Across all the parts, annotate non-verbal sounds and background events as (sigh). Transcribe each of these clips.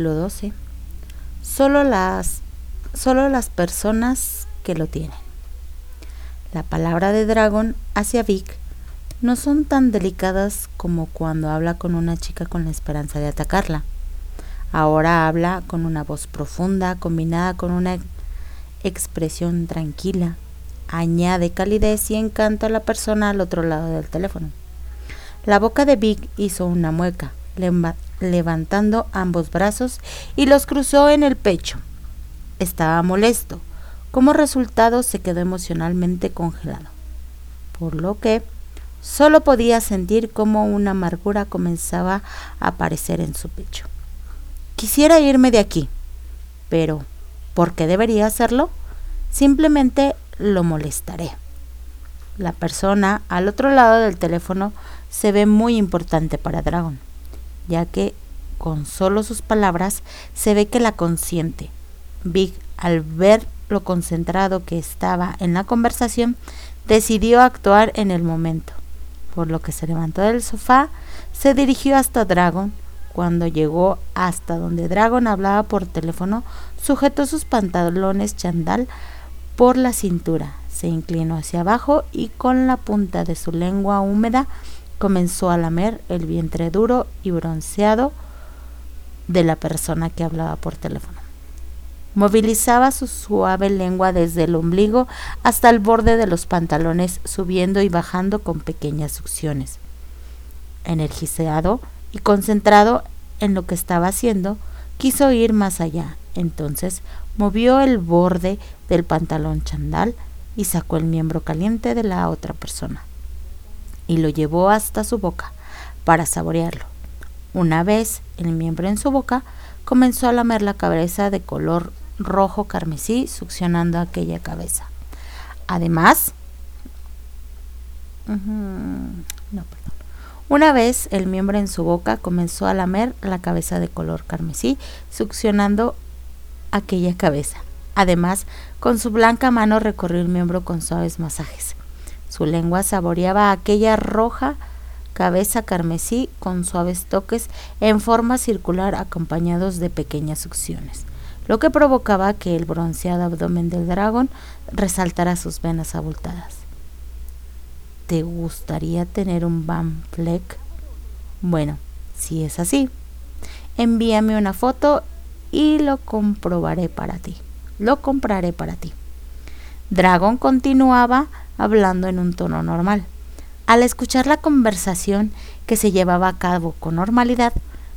Capítulo 12 Solo las, solo las personas que lo tienen. La palabra de Dragon hacia Vic no son tan delicadas como cuando habla con una chica con la esperanza de atacarla. Ahora habla con una voz profunda combinada con una expresión tranquila. Añade calidez y encanto a la persona al otro lado del teléfono. La boca de Vic hizo una mueca levantando ambos brazos y los cruzó en el pecho. Estaba molesto. Como resultado se quedó emocionalmente congelado, por lo que solo podía sentir cómo una amargura comenzaba a aparecer en su pecho. Quisiera irme de aquí, pero ¿por qué debería hacerlo? Simplemente lo molestaré. La persona al otro lado del teléfono se ve muy importante para Dragon ya que con solo sus palabras se ve que la consiente. Big, al ver lo concentrado que estaba en la conversación, decidió actuar en el momento, por lo que se levantó del sofá, se dirigió hasta Dragon. Cuando llegó hasta donde Dragon hablaba por teléfono, sujetó sus pantalones chandal por la cintura, se inclinó hacia abajo y con la punta de su lengua húmeda comenzó a lamer el vientre duro y bronceado de la persona que hablaba por teléfono. Movilizaba su suave lengua desde el ombligo hasta el borde de los pantalones, subiendo y bajando con pequeñas succiones. Energizado y concentrado en lo que estaba haciendo, quiso ir más allá. Entonces movió el borde del pantalón chandal y sacó el miembro caliente de la otra persona y lo llevó hasta su boca para saborearlo. Una vez el miembro en su boca, comenzó a lamer la cabeza de color rojo carmesí, succionando aquella cabeza. Además, Una vez el miembro en su boca comenzó a lamer la cabeza de color carmesí, succionando aquella cabeza. Además, con su blanca mano recorrió el miembro con suaves masajes. Su lengua saboreaba aquella roja cabeza carmesí con suaves toques en forma circular acompañados de pequeñas succiones, lo que provocaba que el bronceado abdomen del dragón resaltara sus venas abultadas. ¿Te gustaría tener un Van Fleck? Bueno, si es así, envíame una foto y lo comprobaré para ti. Lo compraré para ti. Dragon continuaba hablando en un tono normal. Al escuchar la conversación que se llevaba a cabo con normalidad,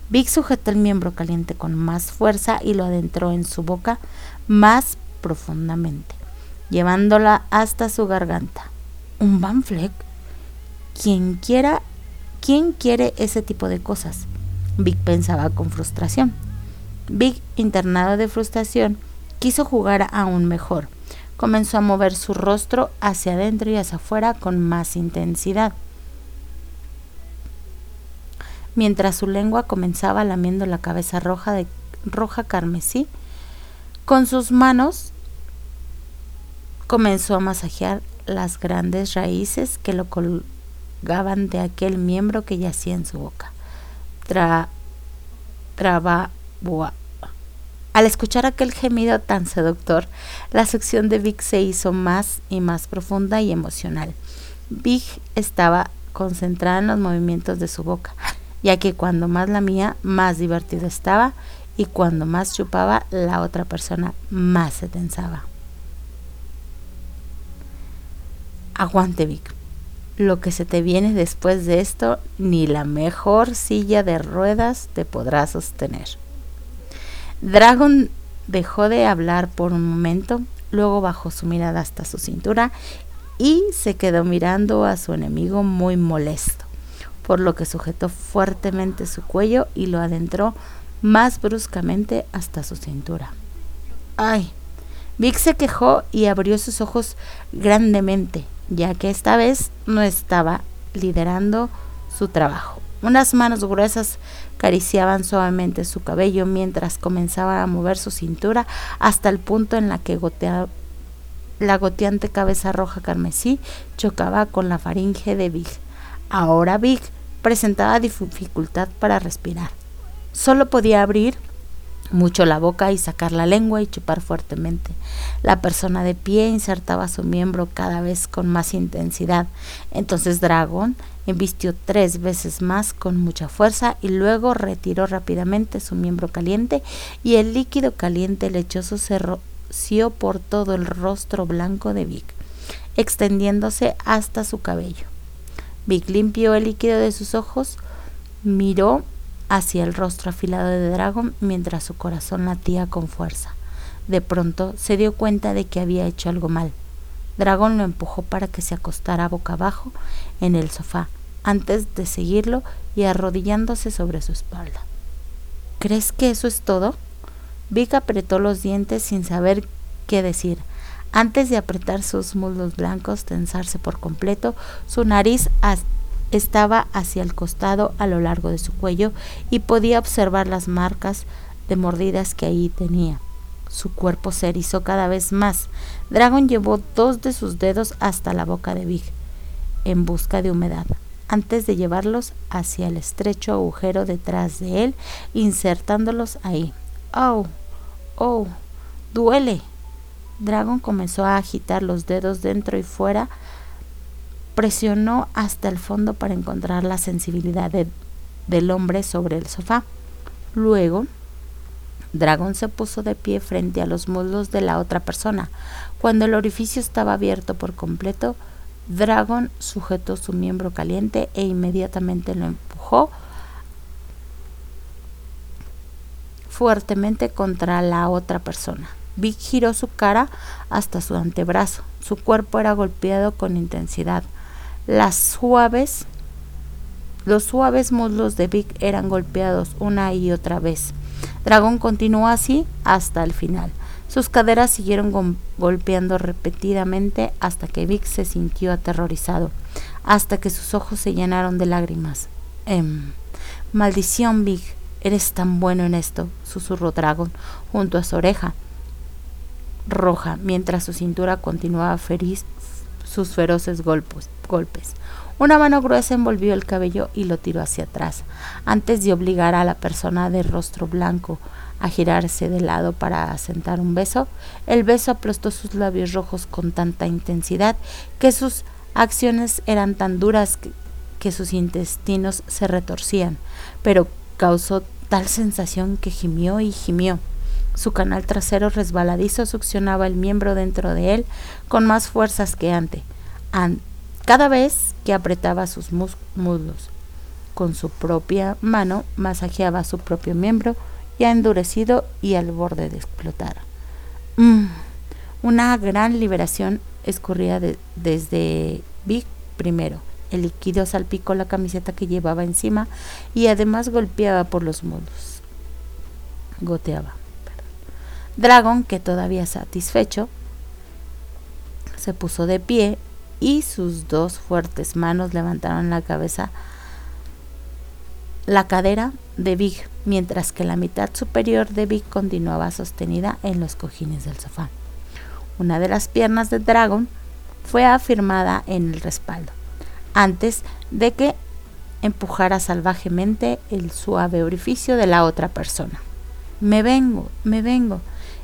Vic sujetó el miembro caliente con más fuerza y lo adentró en su boca más profundamente, llevándola hasta su garganta. ¿Un Van Fleck? ¿Quién quiera, quién quiere ese tipo de cosas? Vic pensaba con frustración. Vic, internado de frustración, quiso jugar aún mejor comenzó a mover su rostro hacia adentro y hacia afuera con más intensidad. mientras su lengua comenzaba lamiendo la cabeza roja de roja carmesí. Con sus manos comenzó a masajear las grandes raíces que lo colgaban de aquel miembro que yacía en su boca. Tra, traba, Al escuchar aquel gemido tan seductor, la sección de Vic se hizo más y más profunda y emocional. Vic estaba concentrada en los movimientos de su boca, ya que cuando más la mía, más divertido estaba, y cuando más chupaba, la otra persona más se tensaba. Aguante, Vic. Lo que se te viene después de esto, ni la mejor silla de ruedas te podrá sostener. Dragon dejó de hablar por un momento, luego bajó su mirada hasta su cintura y se quedó mirando a su enemigo muy molesto, por lo que sujetó fuertemente su cuello y lo adentró más bruscamente hasta su cintura. ¡Ay! Vic se quejó y abrió sus ojos grandemente, ya que esta vez no estaba liderando su trabajo. Unas manos gruesas acariciaban suavemente su cabello mientras comenzaba a mover su cintura hasta el punto en la que la goteante cabeza roja carmesí chocaba con la faringe de Big. Ahora Big presentaba dificultad para respirar. Solo podía abrir mucho la boca y sacar la lengua y chupar fuertemente. La persona de pie insertaba su miembro cada vez con más intensidad. Entonces Dragon embistió tres veces más con mucha fuerza y luego retiró rápidamente su miembro caliente y el líquido caliente lechoso se por todo el rostro blanco de Vic, extendiéndose hasta su cabello. Vic limpió el líquido de sus ojos, miró hacia el rostro afilado de Dragon mientras su corazón latía con fuerza. De pronto se dio cuenta de que había hecho algo mal. Dragon lo empujó para que se acostara boca abajo en el sofá, antes de seguirlo y arrodillándose sobre su espalda. ¿Crees que eso es todo? Vic apretó los dientes sin saber qué decir. Antes de apretar sus muslos blancos, tensarse por completo, su nariz estaba hacia el costado a lo largo de su cuello y podía observar las marcas de mordidas que ahí tenía. Su cuerpo se erizó cada vez más. Dragon llevó dos de sus dedos hasta la boca de Big en busca de humedad, antes de llevarlos hacia el estrecho agujero detrás de él, insertándolos ahí. ¡Oh! Oh, duele. Dragon comenzó a agitar los dedos dentro y fuera. Presionó hasta el fondo para encontrar la sensibilidad del hombre sobre el sofá. Luego, Dragon se puso de pie frente a los muslos de la otra persona. Cuando el orificio estaba abierto por completo, Dragon sujetó su miembro caliente e inmediatamente lo empujó fuertemente contra la otra persona. Vic giró su cara hasta su antebrazo. Su cuerpo era golpeado con intensidad. Las suaves, los suaves muslos de Vic eran golpeados una y otra vez. Dragón continuó así hasta el final. Sus caderas siguieron golpeando repetidamente hasta que Vic se sintió aterrorizado, hasta que sus ojos se llenaron de lágrimas. Em, maldición, Vic, Eres tan bueno en esto, susurró Dragon junto a su oreja roja, mientras su cintura continuaba feliz sus feroces golpes, golpes. Una mano gruesa envolvió el cabello y lo tiró hacia atrás, antes de obligar a la persona de rostro blanco a girarse de lado para asentar un beso. El beso aplastó sus labios rojos con tanta intensidad que sus acciones eran tan duras que, que sus intestinos se retorcían, pero causó tal sensación que gimió y gimió. Su canal trasero resbaladizo succionaba el miembro dentro de él con más fuerzas que antes, cada vez que apretaba sus muslos. Con su propia mano masajeaba su propio miembro, ya endurecido y al borde de explotar. Mm, una gran liberación escurría desde Big primero el líquido salpicó la camiseta que llevaba encima y además golpeaba por los muslos. Goteaba. Dragon, que todavía satisfecho, se puso de pie y sus dos fuertes manos levantaron la cabeza la cadera de Big, mientras que la mitad superior de Big continuaba sostenida en los cojines del sofá. Una de las piernas de Dragon fue afirmada en el respaldo, antes de que empujara salvajemente el suave orificio de la otra persona. Me vengo, me vengo.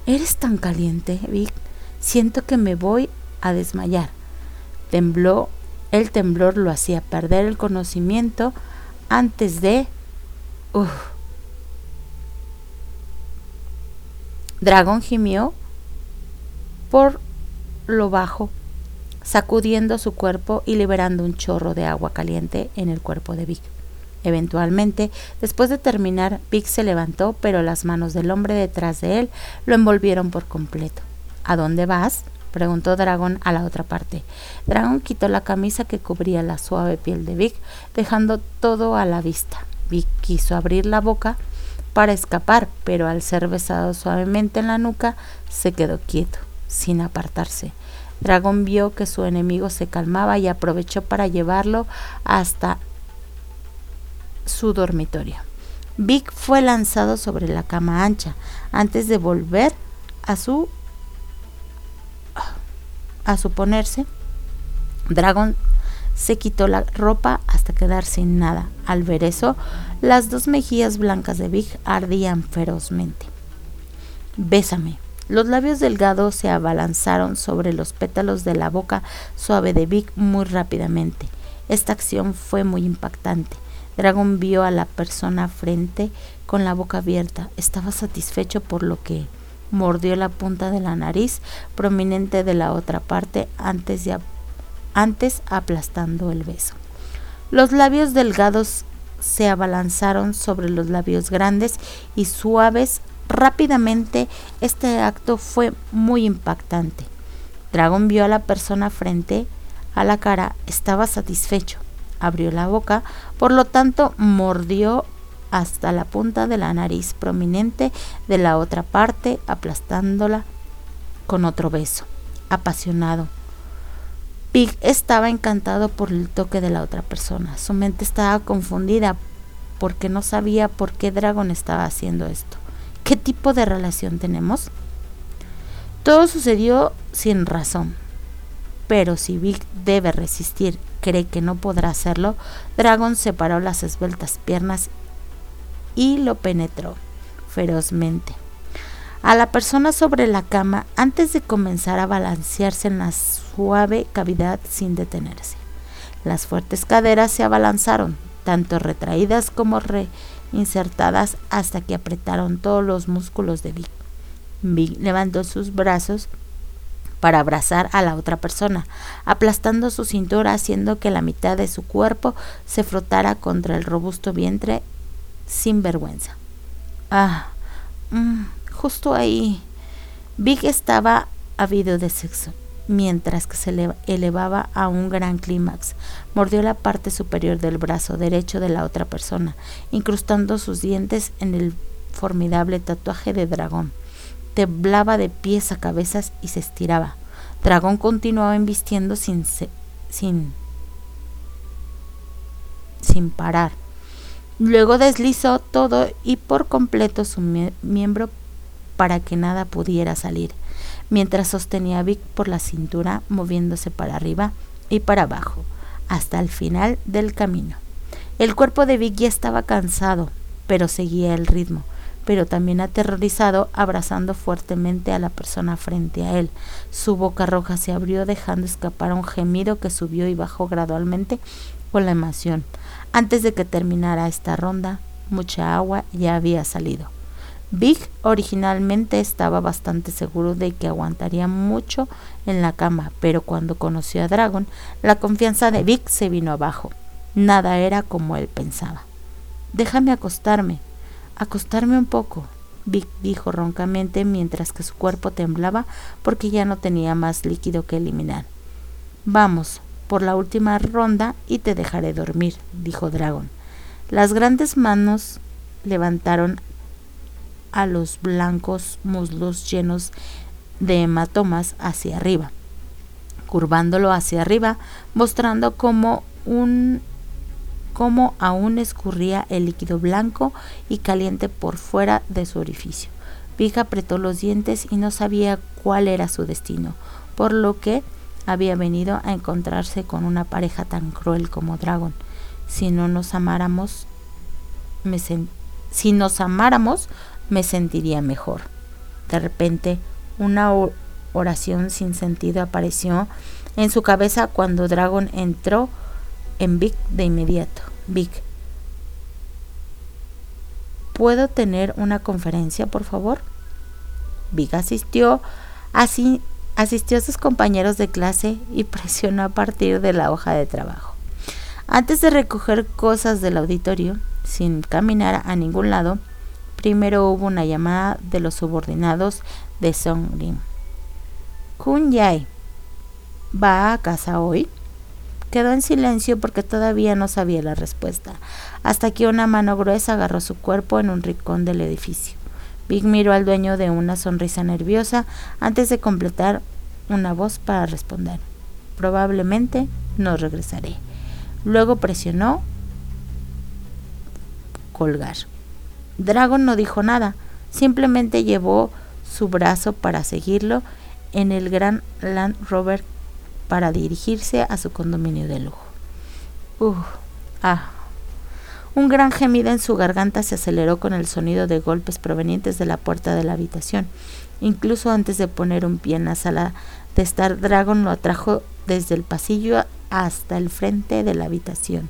Eres tan caliente, Vic. Siento que me voy a desmayar. Tembló, el temblor lo hacía perder el conocimiento antes de... Uf. Dragón gimió por lo bajo sacudiendo su cuerpo y liberando un chorro de agua caliente en el cuerpo de Vic. Eventualmente, después de terminar, Vic se levantó, pero las manos del hombre detrás de él lo envolvieron por completo. ¿A dónde vas? preguntó Dragón a la otra parte. Dragón quitó la camisa que cubría la suave piel de Vic, dejando todo a la vista. Vic quiso abrir la boca para escapar, pero al ser besado suavemente en la nuca, se quedó quieto, sin apartarse. Dragón vio que su enemigo se calmaba y aprovechó para llevarlo hasta su dormitorio. Vic fue lanzado sobre la cama ancha antes de volver a su a suponerse. Dragon se quitó la ropa hasta quedar sin nada. Al ver eso, las dos mejillas blancas de Vic ardían ferozmente. Bésame, los labios delgados se abalanzaron sobre los pétalos de la boca suave de Vic muy rápidamente. Esta acción fue muy impactante. Dragon vio a la persona frente con la boca abierta. Estaba satisfecho por lo que mordió la punta de la nariz prominente de la otra parte antes, de, antes aplastando el beso. Los labios delgados se abalanzaron sobre los labios grandes y suaves Rápidamente este acto fue muy impactante. Dragon vio a la persona frente a la cara, estaba satisfecho, abrió la boca, por lo tanto mordió hasta la punta de la nariz prominente de la otra parte, aplastándola con otro beso, apasionado. Pig estaba encantado por el toque de la otra persona. Su mente estaba confundida porque no sabía por qué Dragon estaba haciendo esto. ¿Qué tipo de relación tenemos? Todo sucedió sin razón. Pero si Vic debe resistir, cree que no podrá hacerlo, Dragon separó las esbeltas piernas y lo penetró ferozmente. A la persona sobre la cama antes de comenzar a balancearse en la suave cavidad sin detenerse. Las fuertes caderas se abalanzaron, tanto retraídas como re insertadas hasta que apretaron todos los músculos de Vic. Vic levantó sus brazos para abrazar a la otra persona, aplastando su cintura haciendo que la mitad de su cuerpo se frotara contra el robusto vientre sin vergüenza. Ah, mm, justo ahí. Vic estaba habido de sexo mientras que se elevaba a un gran clímax. Mordió la parte superior del brazo derecho de la otra persona, incrustando sus dientes en el formidable tatuaje de dragón. Temblaba de pies a cabezas y se estiraba. Dragón continuaba embistiendo sin, sin, sin parar. Luego deslizó todo y por completo su miembro para que nada pudiera salir mientras sostenía a Vic por la cintura moviéndose para arriba y para abajo, hasta el final del camino. El cuerpo de Vic ya estaba cansado, pero seguía el ritmo, pero también aterrorizado, abrazando fuertemente a la persona frente a él. Su boca roja se abrió dejando escapar un gemido que subió y bajó gradualmente con la emoción. Antes de que terminara esta ronda, mucha agua ya había salido. Big originalmente estaba bastante seguro de que aguantaría mucho en la cama, pero cuando conoció a Dragon, la confianza de Big se vino abajo. Nada era como él pensaba. Déjame acostarme, acostarme un poco, Vic dijo roncamente mientras que su cuerpo temblaba porque ya no tenía más líquido que eliminar. Vamos, por la última ronda y te dejaré dormir, dijo Dragon. Las grandes manos levantaron a los blancos muslos llenos de hematomas hacia arriba, curvándolo hacia arriba, mostrando como un cómo aún escurría el líquido blanco y caliente por fuera de su orificio. Vic apretó los dientes y no sabía cuál era su destino, por lo que había venido a encontrarse con una pareja tan cruel como Dragon. Si no nos amáramos, me si nos amáramos, me sentiría mejor. De repente, una oración sin sentido apareció en su cabeza cuando Dragon entró en Vic de inmediato. Vic, ¿puedo tener una conferencia, por favor? Vic asistió así asistió a sus compañeros de clase y presionó a partir de la hoja de trabajo. Antes de recoger cosas del auditorio, sin caminar a ningún lado, primero hubo una llamada de los subordinados de Song Rim. Kun Yae, ¿va a casa hoy? Quedó en silencio porque todavía no sabía la respuesta, hasta que una mano gruesa agarró su cuerpo en un rincón del edificio. Big miró al dueño de una sonrisa nerviosa antes de completar una voz para responder. Probablemente no regresaré. Luego presionó colgar. Dragon no dijo nada, simplemente llevó su brazo para seguirlo en el gran Land Rover para dirigirse a su condominio de lujo. Uf, ah, un gran gemido en su garganta se aceleró con el sonido de golpes provenientes de la puerta de la habitación. Incluso antes de poner un pie en la sala de Star Dragon lo atrajo desde el pasillo hasta el frente de la habitación.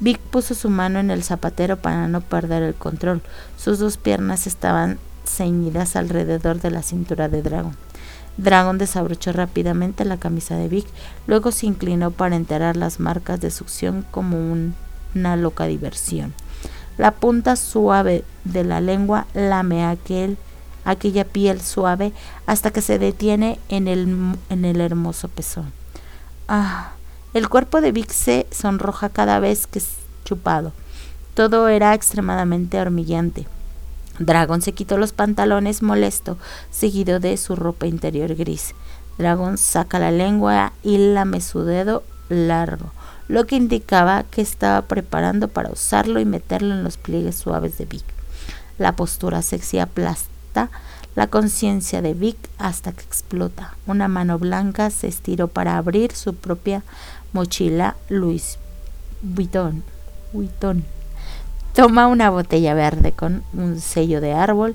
Vic puso su mano en el zapatero para no perder el control. Sus dos piernas estaban ceñidas alrededor de la cintura de Dragon. Dragon desabrochó rápidamente la camisa de Vic, luego se inclinó para enterar las marcas de succión como un una loca diversión. La punta suave de la lengua lame aquel, aquella piel suave hasta que se detiene en el, en el hermoso pezón. Ah, el cuerpo de Vic se sonroja cada vez que es chupado. Todo era extremadamente hormigueante. Dragon se quitó los pantalones molesto, seguido de su ropa interior gris. Dragon saca la lengua y lame su dedo largo lo que indicaba que estaba preparando para usarlo y meterlo en los pliegues suaves de Vic. La postura sexy aplasta la conciencia de Vic hasta que explota. Una mano blanca se estiró para abrir su propia mochila Louis Vuitton. Vuitton. Toma una botella verde con un sello de árbol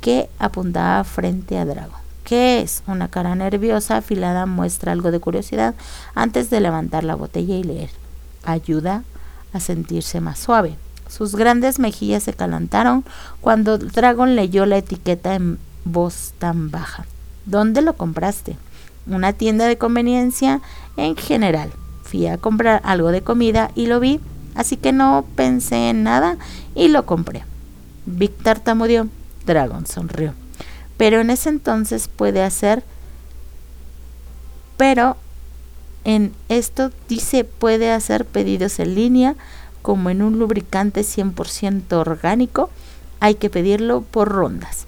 que apuntaba frente a Drago. ¿Qué es? Una cara nerviosa afilada muestra algo de curiosidad antes de levantar la botella y leer. Ayuda a sentirse más suave. Sus grandes mejillas se calantaron cuando Dragon leyó la etiqueta en voz tan baja. ¿Dónde lo compraste? Una tienda de conveniencia en general. Fui a comprar algo de comida y lo vi, así que no pensé en nada y lo compré. Víctor tartamudeó. Dragon sonrió pero en ese entonces puede hacer, pero en esto dice puede hacer pedidos en línea como en un lubricante 100% orgánico, hay que pedirlo por rondas.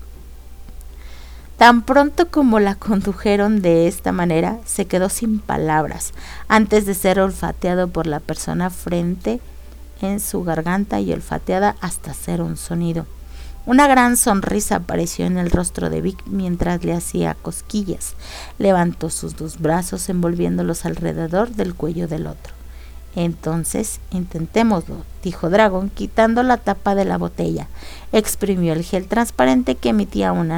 Tan pronto como la condujeron de esta manera, se quedó sin palabras antes de ser olfateado por la persona frente en su garganta y olfateada hasta hacer un sonido. Una gran sonrisa apareció en el rostro de Vic mientras le hacía cosquillas. Levantó sus dos brazos envolviéndolos alrededor del cuello del otro. Entonces, intentémoslo, dijo Dragon, quitando la tapa de la botella. Exprimió el gel transparente que emitía un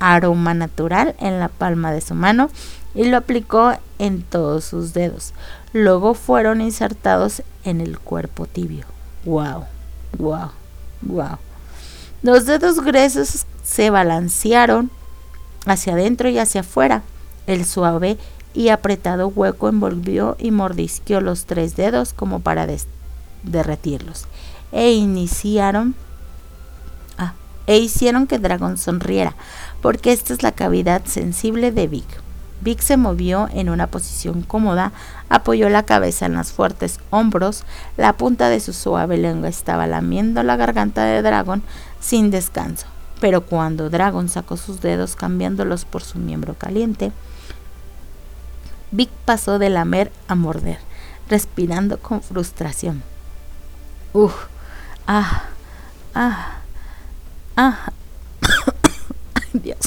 aroma natural en la palma de su mano y lo aplicó en todos sus dedos. Luego fueron insertados en el cuerpo tibio. ¡Wow! ¡Wow! ¡Wow! Los dedos gruesos se balancearon hacia adentro y hacia afuera. El suave y apretado hueco envolvió y mordisqueó los tres dedos como para derretirlos. E iniciaron ah, e hicieron que Dragon sonriera, porque esta es la cavidad sensible de Vic. Vic se movió en una posición cómoda, apoyó la cabeza en los fuertes hombros, la punta de su suave lengua estaba lamiendo la garganta de Dragon sin descanso. Pero cuando Dragon sacó sus dedos cambiándolos por su miembro caliente, Vic pasó de lamer a morder, respirando con frustración. Uf, ah, ah, ah. (coughs) Dios.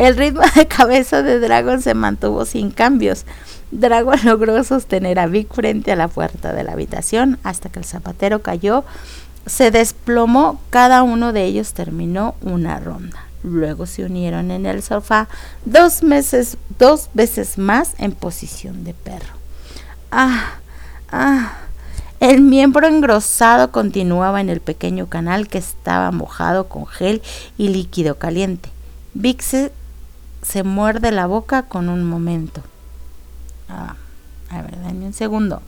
El ritmo (laughs) de cabeza de Dragon se mantuvo sin cambios. Dragon (laughs) logró sostener a Vic frente a la puerta de la habitación hasta que el zapatero cayó, se desplomó, cada uno de ellos terminó una ronda. Luego se unieron en el sofá dos meses, dos veces más en posición de perro. Ah, ah. El miembro engrosado continuaba en el pequeño canal que estaba mojado con gel y líquido caliente. Vic se, se muerde la boca con un momento. Ah, a ver, dame un segundo.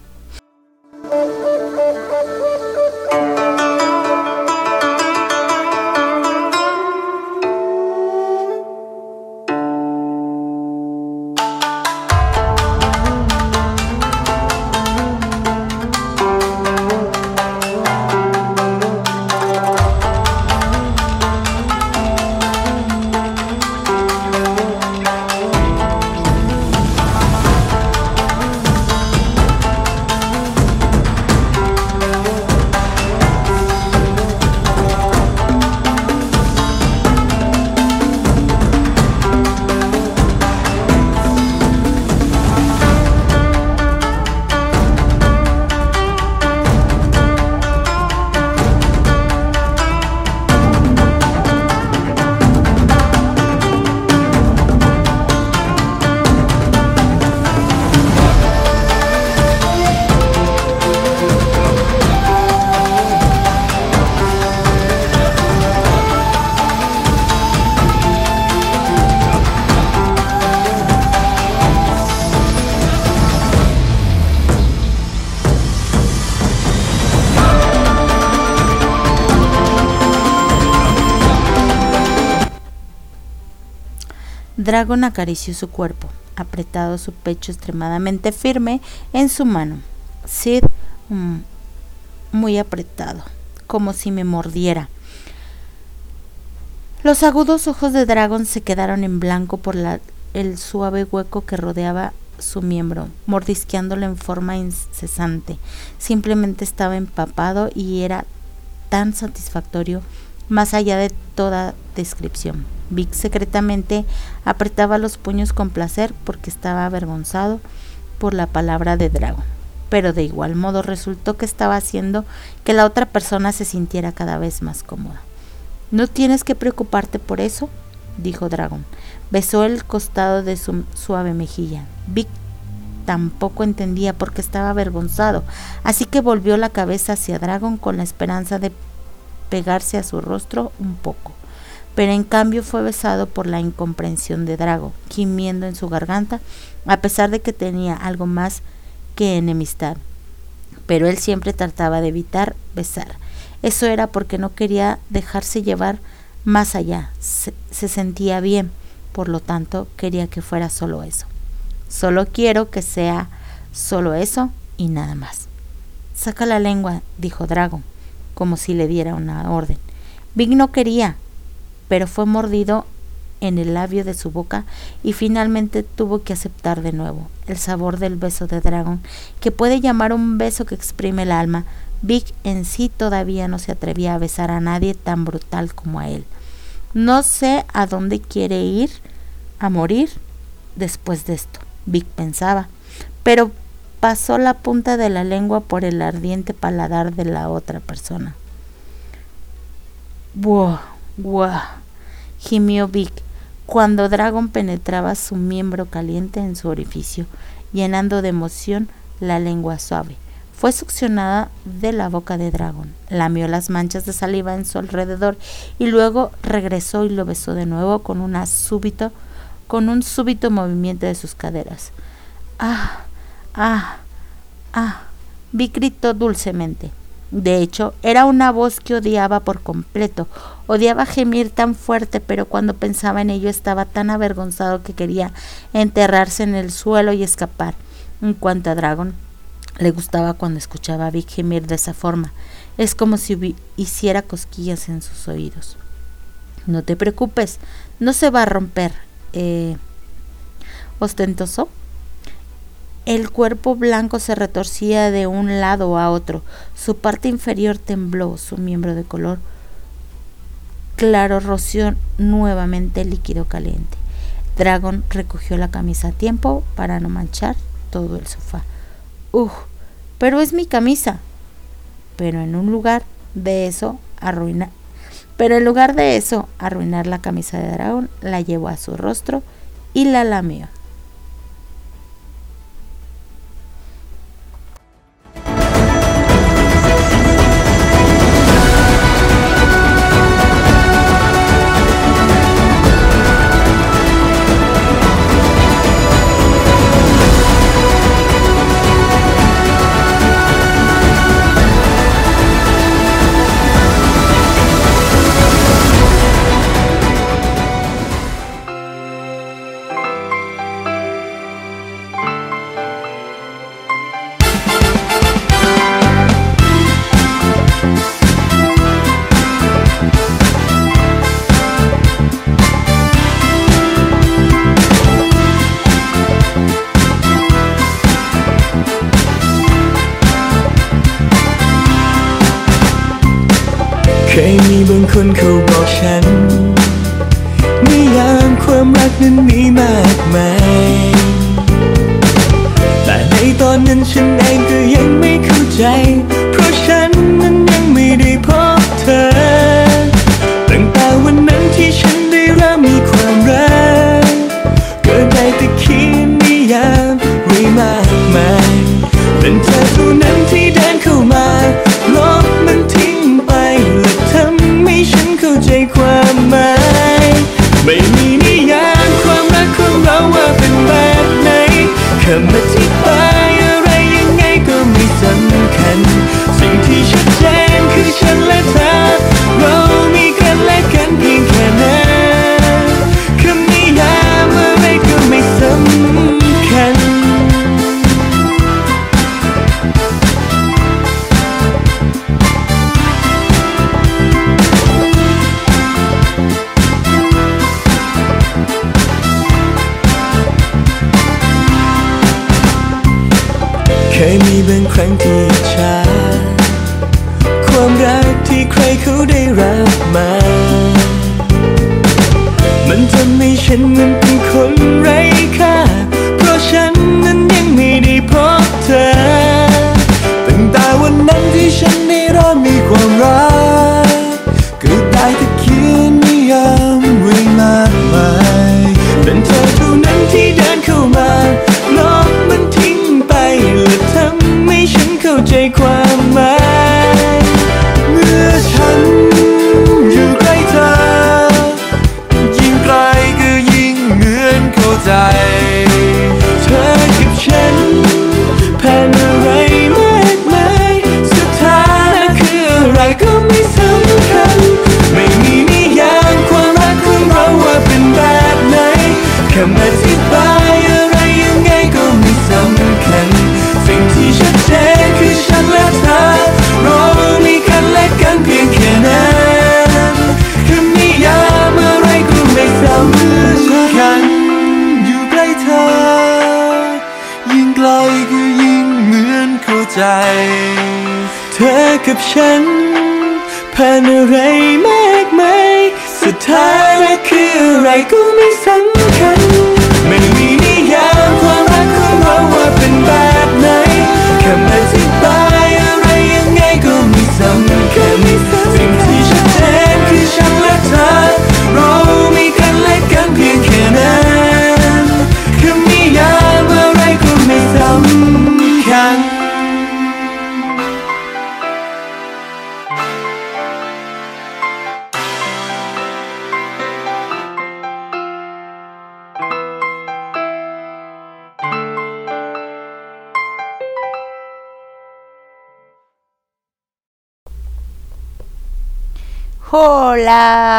Dragon acarició su cuerpo, apretado su pecho extremadamente firme en su mano. Sid, mm, muy apretado, como si me mordiera. Los agudos ojos de Dragon se quedaron en blanco por el suave hueco que rodeaba su miembro, mordisqueándolo en forma incesante. Simplemente estaba empapado y era tan satisfactorio más allá de toda descripción. Vic secretamente apretaba los puños con placer porque estaba avergonzado por la palabra de Dragon. Pero de igual modo resultó que estaba haciendo que la otra persona se sintiera cada vez más cómoda. No tienes que preocuparte por eso, dijo Dragon. Besó el costado de su suave mejilla. Vic tampoco entendía por qué estaba avergonzado, así que volvió la cabeza hacia Dragon con la esperanza de pegarse a su rostro un poco pero en cambio fue besado por la incomprensión de Drago, gimiendo en su garganta, a pesar de que tenía algo más que enemistad. Pero él siempre trataba de evitar besar. Eso era porque no quería dejarse llevar más allá. Se, se sentía bien, por lo tanto quería que fuera solo eso. Solo quiero que sea solo eso y nada más. Saca la lengua, dijo Drago, como si le diera una orden. Big no quería, pero fue mordido en el labio de su boca y finalmente tuvo que aceptar de nuevo el sabor del beso de dragón, que puede llamar un beso que exprime el alma. Vic en sí todavía no se atrevía a besar a nadie tan brutal como a él. No sé a dónde quiere ir a morir después de esto, Vic pensaba, pero pasó la punta de la lengua por el ardiente paladar de la otra persona. Buah, buah gimió Vic cuando Dragon penetraba su miembro caliente en su orificio, llenando de emoción la lengua suave. Fue succionada de la boca de Dragon, lamió las manchas de saliva en su alrededor y luego regresó y lo besó de nuevo con, una súbito, con un súbito movimiento de sus caderas. Ah, ah, ah. Vic gritó dulcemente. De hecho, era una voz que odiaba por completo. Odiaba gemir tan fuerte, pero cuando pensaba en ello estaba tan avergonzado que quería enterrarse en el suelo y escapar. En cuanto a Dragon, le gustaba cuando escuchaba a Vic gemir de esa forma. Es como si hiciera cosquillas en sus oídos. No te preocupes, no se va a romper. Eh, ostentoso. El cuerpo blanco se retorcía de un lado a otro. Su parte inferior tembló, su miembro de color Claro roció nuevamente el líquido caliente. Dragon recogió la camisa a tiempo para no manchar todo el sofá. ¡Uf! Pero es mi camisa. Pero en un lugar de eso arruina. Pero en lugar de eso, arruinar la camisa de dragón, la llevó a su rostro y la lamió. คนเขาบอกฉันนิยามความรักนั้นมีมา commit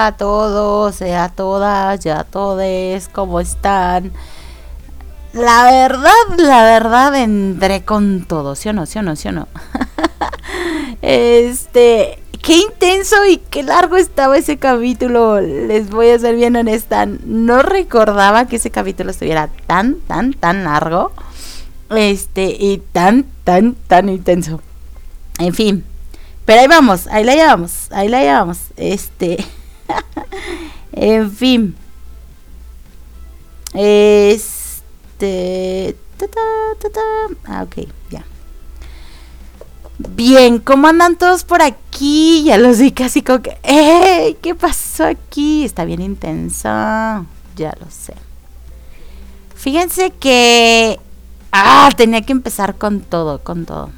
A todos, eh, a todas, ya a todes, ¿cómo están? La verdad, la verdad, entré con todo, ¿sí no? ¿Sí o no? ¿Sí o no? (laughs) este, qué intenso y qué largo estaba ese capítulo. Les voy a ser bien honesta. No recordaba que ese capítulo estuviera tan, tan, tan largo. Este, y tan, tan, tan intenso. En fin. Pero ahí vamos, ahí la llevamos, ahí la llevamos. Este en fin. Este. Ta, ta, ta. Ah, ok, ya. Bien, ¿cómo andan todos por aquí? Ya los vi casi como que. ¡Ey! ¿Qué pasó aquí? Está bien intensa. Ya lo sé. Fíjense que. Ah, tenía que empezar con todo, con todo.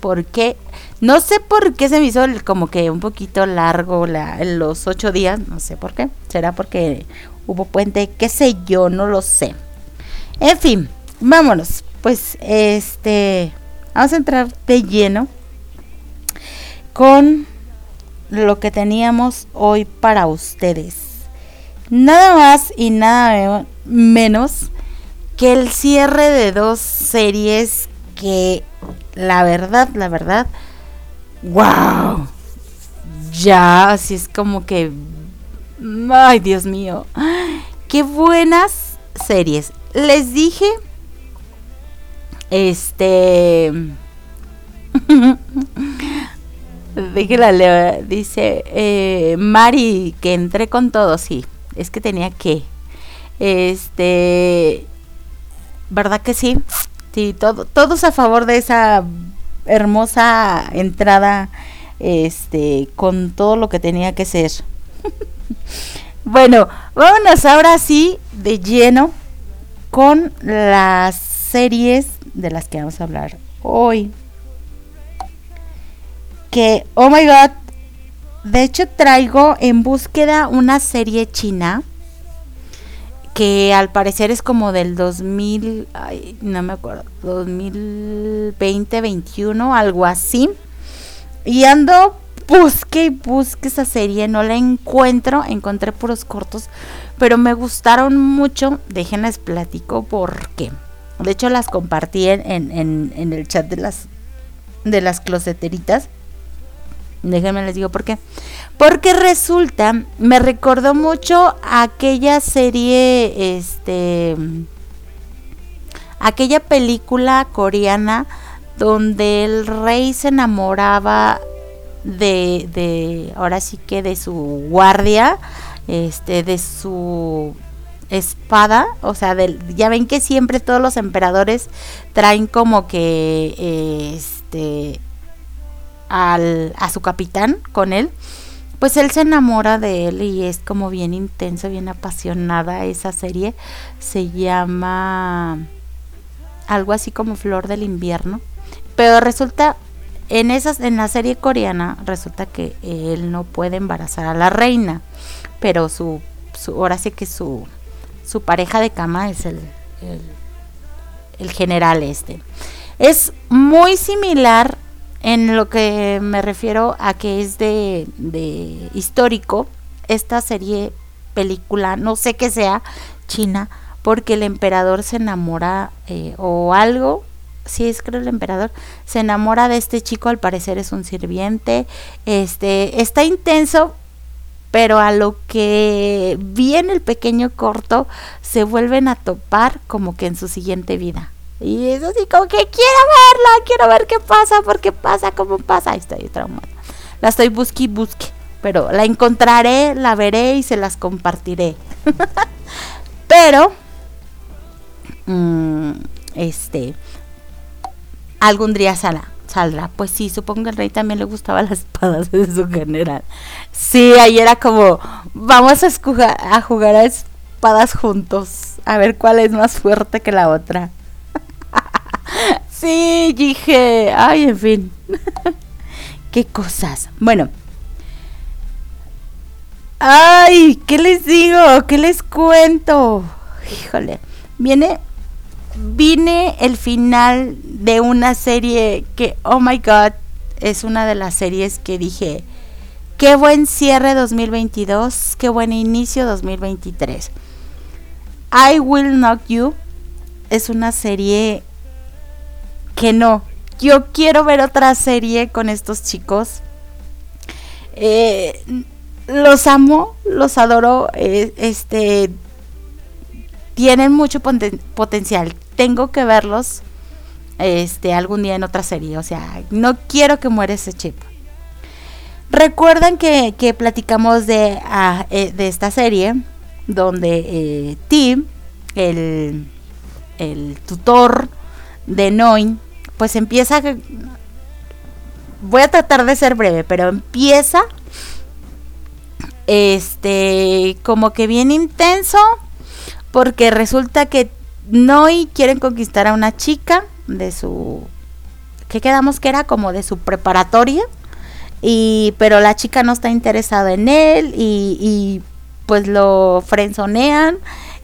¿Por qué? No sé por qué se me hizo como que un poquito largo la, los ocho días. No sé por qué. Será porque hubo puente, qué sé yo, no lo sé. En fin, vámonos. Pues este. Vamos a entrar de lleno con lo que teníamos hoy para ustedes. Nada más y nada menos que el cierre de dos series que la verdad, la verdad, wow. Ya, así es como que ay, Dios mío. Qué buenas series. Les dije este. (laughs) la leo. Dice eh, Mari que entré con todo. Sí, es que tenía que. Este. ¿Verdad que sí? Sí, todo, todos a favor de esa hermosa entrada. Este, con todo lo que tenía que ser. (laughs) bueno, vámonos ahora sí de lleno con las series de las que vamos a hablar hoy. Que, oh my god, de hecho traigo en búsqueda una serie china que al parecer es como del 2000, ay, no me acuerdo, 2020, 21, algo así. Y ando busque y busque esa serie, no la encuentro, encontré puros cortos, pero me gustaron mucho, déjenles platico por qué. De hecho, las compartí en, en, el chat de las, de las closeteritas. Déjenme les digo por qué. Porque resulta, me recordó mucho aquella serie, este, aquella película coreana donde el rey se enamoraba de, de, ahora sí que de su guardia, este, de su espada, o sea, ya ven que siempre todos los emperadores traen como que este a su capitán con él, pues él se enamora de él y es como bien intensa, bien apasionada esa serie. Se llama algo así como Flor del Invierno, pero resulta en esas en la serie coreana resulta que él no puede embarazar a la reina, pero su, ahora sí que su su pareja de cama es el, el, general este. Es muy similar en lo que me refiero a que es de, de histórico. Esta serie, película, no sé qué sea, china, porque el emperador se enamora eh, o algo, si es creo el emperador, se enamora de este chico, al parecer es un sirviente, este, está intenso, pero a lo que viene el pequeño corto se vuelven a topar como que en su siguiente vida. Y es así como que quiero verla, quiero ver qué pasa, por qué pasa, cómo pasa. Estoy traumada. La estoy busque y busque, pero la encontraré, la veré y se las compartiré. (laughs) pero, mm, este, algún día sala saldrá. Pues sí, supongo que al rey también le gustaban las espadas de su general. Sí, ahí era como, vamos a, a jugar a espadas juntos, a ver cuál es más fuerte que la otra. Sí, dije, ay, en fin. (laughs) Qué cosas. Bueno. Ay, ¿qué les digo? ¿Qué les cuento? Híjole. Viene vine el final de una serie que, oh my god, es una de las series que dije, qué buen cierre 2022, qué buen inicio 2023. I Will Knock You es una serie que no, yo quiero ver otra serie con estos chicos. Eh, los amo, los adoro, eh, este tienen mucho potencial. Tengo que verlos. este algún día en otra serie. O sea, no quiero que muera ese chip. Recuerdan que, platicamos de, ah, eh, de esta serie donde Tim, el, el tutor de Noin, pues empieza voy a tratar de ser breve, pero empieza este como que bien intenso porque resulta que Noi quieren conquistar a una chica de su que quedamos que era como de su preparatoria y pero la chica no está interesada en él y, y pues lo frenzonean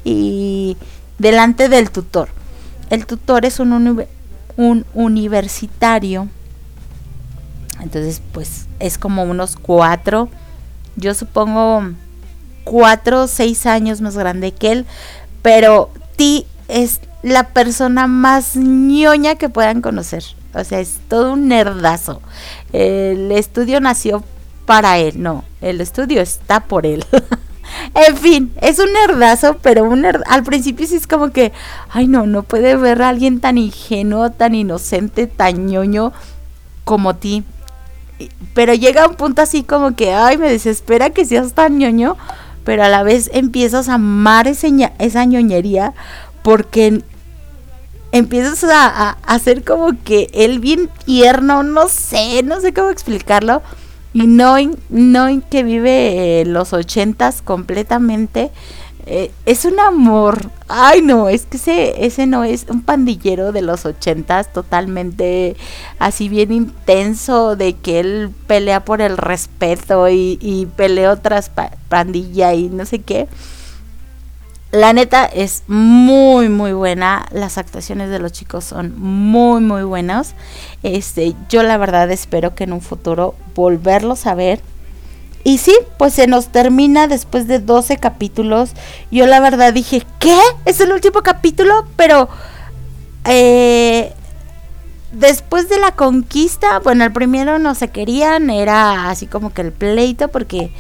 y delante del tutor. El tutor es un, un universitario entonces, pues es como unos cuatro, yo supongo cuatro o seis años más grande que él, pero Ti es la persona más ñoña que puedan conocer. O sea, es todo un nerdazo. El estudio nació para él, no, el estudio está por él. (laughs) en fin, es un nerdazo, pero un al principio sí es como que, ay no, no puede ver a alguien tan ingenuo, tan inocente, tan ñoño como ti pero llega un punto así como que, ay, me desespera que seas tan ñoño, pero a la vez empiezas a amar esa ñoñería porque empiezas a, hacer como que él bien tierno, no sé, no sé cómo explicarlo. Y no, no que vive los ochentas completamente, eh, es un amor. Ay, no, es que ese, ese no es un pandillero de los ochentas, totalmente así bien intenso, de que él pelea por el respeto y, y pelea otras pandilla y no sé qué. La neta es muy muy buena, las actuaciones de los chicos son muy muy buenas. Este, yo la verdad espero que en un futuro volverlos a ver y sí, pues se nos termina después de 12 capítulos. Yo la verdad dije, ¿qué? ¿Es el último capítulo? Pero eh, después de la conquista, bueno, el primero no se querían, era así como que el pleito porque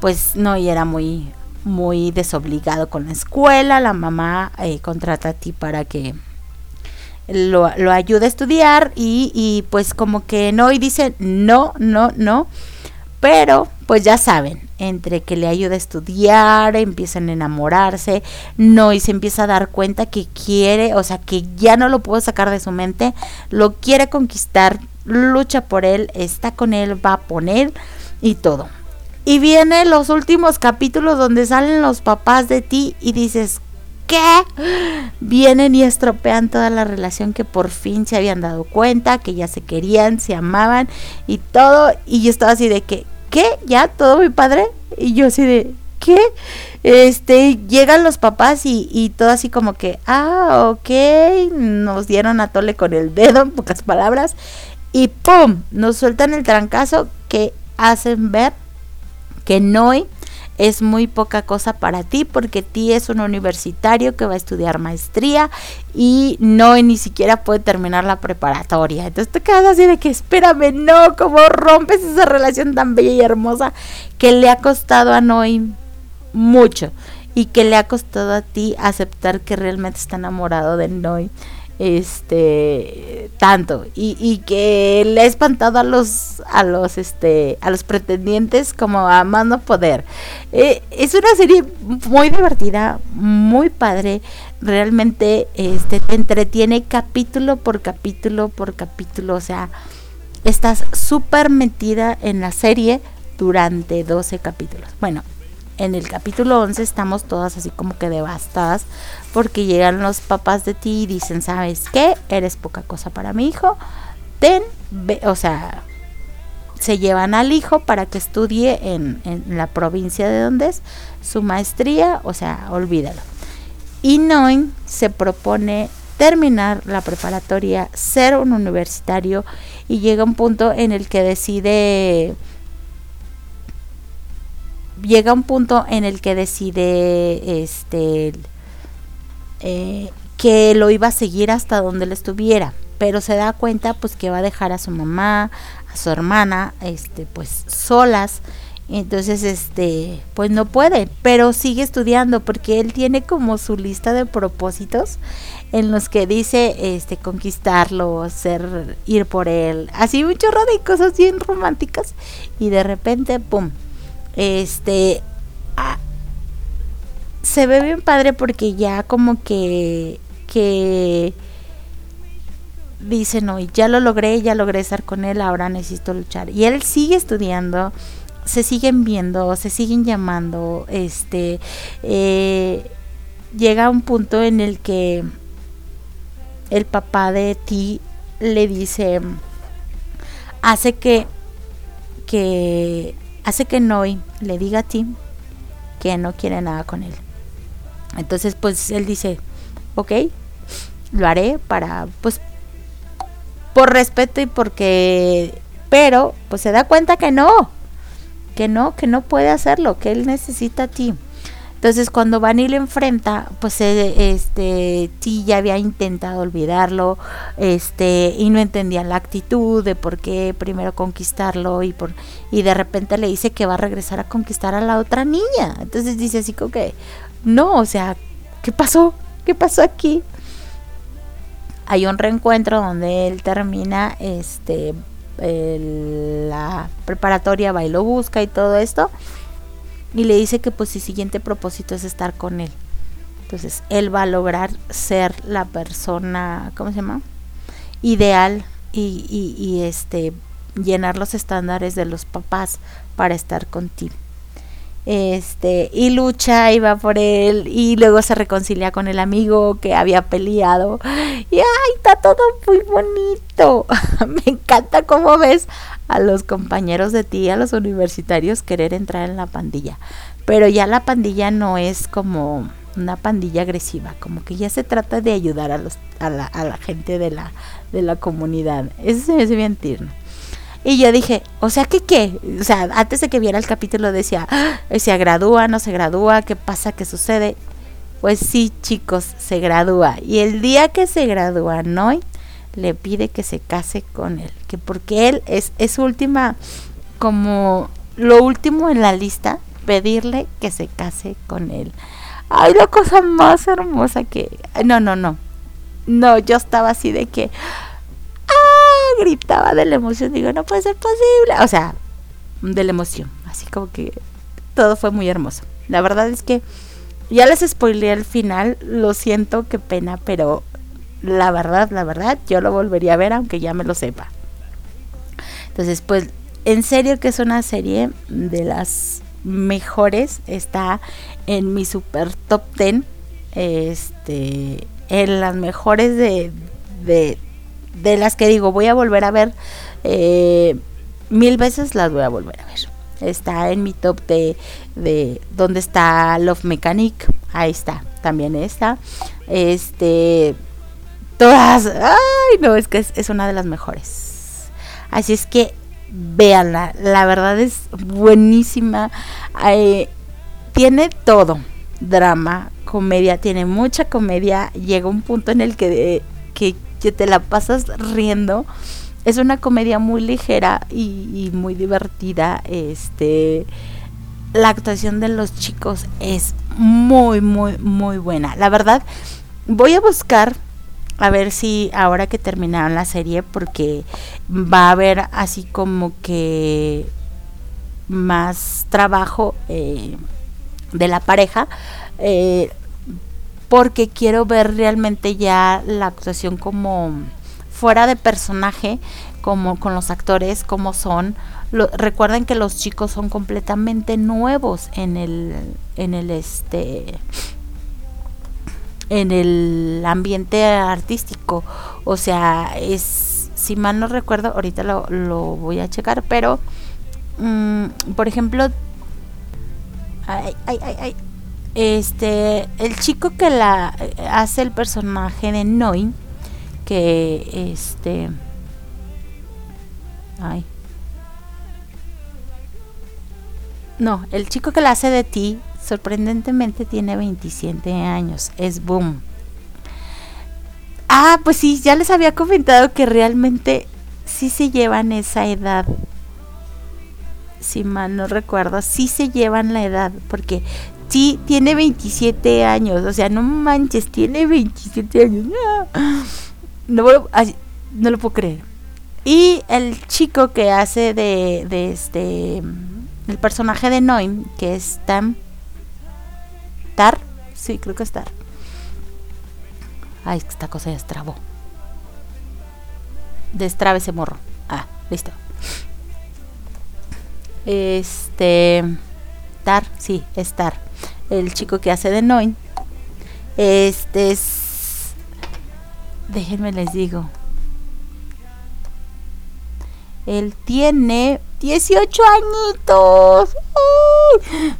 pues no, y era muy, muy desobligado con la escuela. La mamá eh, contrata a ti para que lo, lo ayude a estudiar y, y pues como que no, y dice, no, no, no. Pero, pues ya saben, entre que le ayuda a estudiar, empiezan a enamorarse, no, y se empieza a dar cuenta que quiere, o sea, que ya no lo puedo sacar de su mente, lo quiere conquistar, lucha por él, está con él, va a poner y todo. Y vienen los últimos capítulos donde salen los papás de ti y dices, ¿qué? Vienen y estropean toda la relación que por fin se habían dado cuenta, que ya se querían, se amaban y todo. Y yo estaba así de que, ¿qué? ¿Ya todo mi padre? Y yo así de, ¿qué? Este, llegan los papás y, y todo así como que, ah, ok, nos dieron a tole con el dedo, en pocas palabras, y ¡pum! Nos sueltan el trancazo que hacen ver que Noé es muy poca cosa para ti porque ti es un universitario que va a estudiar maestría y no ni siquiera puede terminar la preparatoria. Entonces te quedas así de que espérame, no, ¿cómo rompes esa relación tan bella y hermosa que le ha costado a Noé mucho y que le ha costado a ti aceptar que realmente está enamorado de Noé este tanto. Y, y, que le ha espantado a los a los este a los pretendientes como a mano poder. Eh, es una serie muy divertida muy padre. Realmente este te entretiene capítulo por capítulo por capítulo. O sea estás súper metida en la serie durante 12 capítulos. Bueno en el capítulo 11 estamos todas así como que devastadas porque llegan los papás de ti y dicen, ¿sabes qué? Eres poca cosa para mi hijo. Ten, o sea, se llevan al hijo para que estudie en, la provincia de donde es su maestría, o sea, olvídalo. Y Noin se propone terminar la preparatoria, ser un universitario y llega un punto en el que decide llega un punto en el que decide este eh, que lo iba a seguir hasta donde él estuviera pero se da cuenta pues que va a dejar a su mamá a su hermana este pues solas Entonces, este, pues no puede, pero sigue estudiando porque él tiene como su lista de propósitos en los que dice este conquistarlo, ser ir por él, así un chorro de cosas bien románticas y de repente pum. Este ah, se ve bien padre porque ya como que que dice, no, ya lo logré, ya logré estar con él, ahora necesito luchar. Y él sigue estudiando, se siguen viendo, se siguen llamando, este, eh, llega un punto en el que el papá de ti le dice, hace que, que, hace que Noy le diga a ti que no quiere nada con él. Entonces, pues él dice, ok, lo haré para, pues, por respeto y porque, pero, pues se da cuenta que no, que no, que no puede hacerlo, que él necesita a ti. Entonces cuando Van y le enfrenta, pues este sí ya había intentado olvidarlo, este y no entendía la actitud de por qué primero conquistarlo y por y de repente le dice que va a regresar a conquistar a la otra niña. Entonces dice así como que no, o sea, ¿qué pasó? ¿Qué pasó aquí? Hay un reencuentro donde él termina este la preparatoria va y lo busca y todo esto y le dice que pues su siguiente propósito es estar con él. Entonces él va a lograr ser la persona, ¿cómo se llama? Ideal y, y, y este llenar los estándares de los papás para estar contigo este y lucha y va por él y luego se reconcilia con el amigo que había peleado. Y ay está todo muy bonito. (laughs) Me encanta cómo ves a los compañeros de ti a los universitarios querer entrar en la pandilla. Pero ya la pandilla no es como una pandilla agresiva como que ya se trata de ayudar a los a la, a la gente de la de la comunidad. Eso es bien tierno y yo dije, o sea, ¿qué qué? O sea, antes de que viera el capítulo decía, ah, ¿se gradúa, no se gradúa? ¿Qué pasa? ¿Qué sucede? Pues sí, chicos, se gradúa. Y el día que se gradúa Noy le pide que se case con él. Que porque él es, es última, como lo último en la lista, pedirle que se case con él. Ay, la cosa más hermosa que... No, no, no. No, yo estaba así de que gritaba de la emoción. Digo, no puede ser posible. O sea, de la emoción. Así como que todo fue muy hermoso. La verdad es que ya les spoileé el final. Lo siento, qué pena, pero la verdad, la verdad, yo lo volvería a ver aunque ya me lo sepa. Entonces, pues, en serio que es una serie de las mejores. Está en mi super top 10. Este, en las mejores de, de de las que digo, voy a volver a ver eh, mil veces, las voy a volver a ver. Está en mi top de, de está Love Mechanic, ahí está, también está. Este, todas, ay, no, es que es, una de las mejores. Así es que véanla, la verdad es buenísima. Eh, tiene todo, drama, comedia, tiene mucha comedia. Llega un punto en el que, que que te la pasas riendo. Es una comedia muy ligera y, muy divertida. Este, la actuación de los chicos es muy, muy, muy buena. La verdad, voy a buscar a ver si ahora que terminaron la serie, porque va a haber así como que más trabajo eh, de la pareja. Eh, porque quiero ver realmente ya la actuación como fuera de personaje, como con los actores, como son. recuerden que los chicos son completamente nuevos en el, en el este en el ambiente artístico. O sea, es, si mal no recuerdo, ahorita lo, lo voy a checar, pero, mm, por ejemplo, ay, ay, ay, ay, este, el chico que la hace el personaje de Noy, que este, ay, no, el chico que la hace de ti, sorprendentemente tiene 27 años, es Boom. Ah, pues sí, ya les había comentado que realmente sí se llevan esa edad si mal no recuerdo, sí se llevan la edad, porque sí tiene 27 años, o sea, no manches, tiene 27 años. No, no lo puedo creer. Y el chico que hace de, de este el personaje de Noim, que es Tam Tar, sí, creo que es Tar. Ay, esta cosa ya estrabó. Destrabe ese morro. Ah, listo. Este. Tar, sí, es Tar. El chico que hace de Noin. Este es. Déjenme les digo. Él tiene 18 añitos.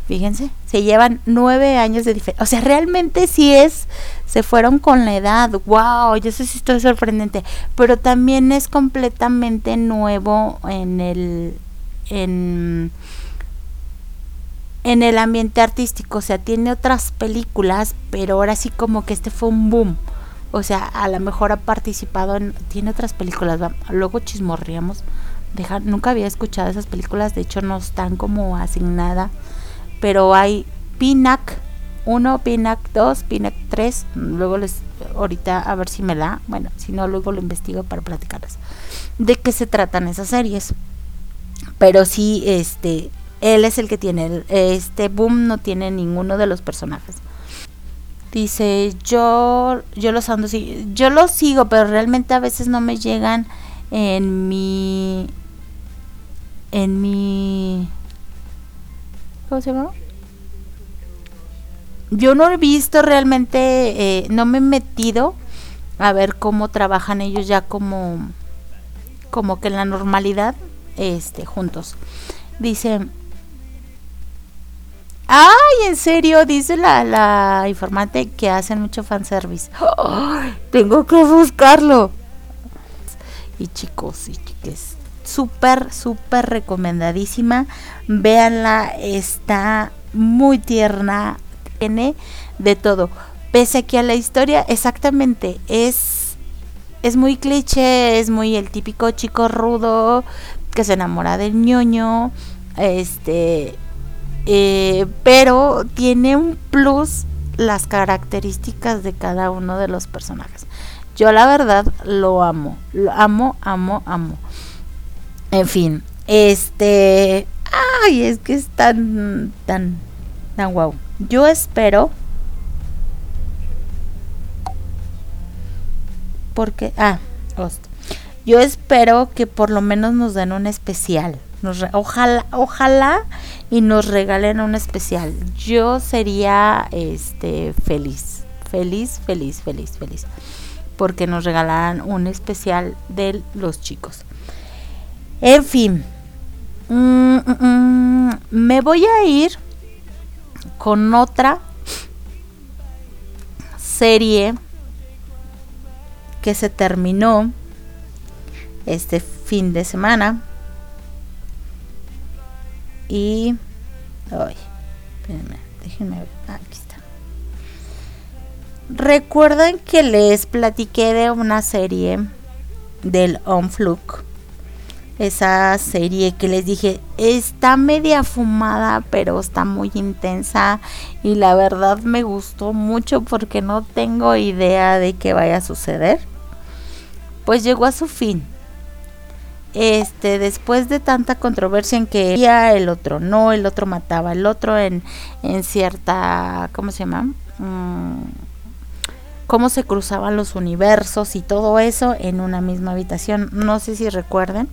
Fíjense, se llevan 9 años de diferencia. O sea, realmente sí es, se fueron con la edad. Wow, yo sé si estoy sorprendente. Pero también es completamente nuevo en el, en, en el ambiente artístico. O sea, tiene otras películas, pero ahora sí como que este fue un boom. O sea, a lo mejor ha participado en, tiene otras películas. Luego chismorríamos nunca había escuchado esas películas, de hecho no están como asignada, pero hay Pinac 1, Pinac 2, Pinac 3, luego les, ahorita a ver si me da, bueno, si no luego lo investigo para platicarles. De qué se tratan esas series. Pero sí, este, él es el que tiene, este boom no tiene ninguno de los personajes. Dice, yo, yo los ando, yo los sigo, pero realmente a veces no me llegan en mi en mi... ¿Cómo se llama? Yo no he visto realmente, eh, no me he metido a ver cómo trabajan ellos ya como, como que en la normalidad, este, juntos. Dice, ay, en serio, dice la, la informante que hacen mucho fanservice. tengo que buscarlo. Y chicos y chiques, súper, súper recomendadísima. Véanla, está muy tierna, tiene de todo. Pese a que a la historia, exactamente, es, es muy cliché, es muy el típico chico rudo que se enamora del ñoño, este, eh, pero tiene un plus las características de cada uno de los personajes. Yo la verdad lo amo, lo amo, amo, amo. En fin, este, ay, es que es tan, tan, tan guau. Yo espero, porque, ah, yo espero que por lo menos nos den un especial. Ojalá, ojalá y nos regalen un especial. Yo sería, este, feliz, feliz, feliz, feliz, feliz, porque nos regalaran un especial de los chicos. En fin, mm, mm, mm, me voy a ir con otra serie que se terminó este fin de semana. Y. Ay, déjenme ver. Ah, aquí está. Recuerden que les platiqué de una serie del Onfluk esa serie que les dije está media fumada pero está muy intensa y la verdad me gustó mucho porque no tengo idea de qué vaya a suceder pues llegó a su fin este después de tanta controversia en que el otro no el otro mataba al otro en, en cierta cómo se llama mm, cómo se cruzaban los universos y todo eso en una misma habitación no sé si recuerden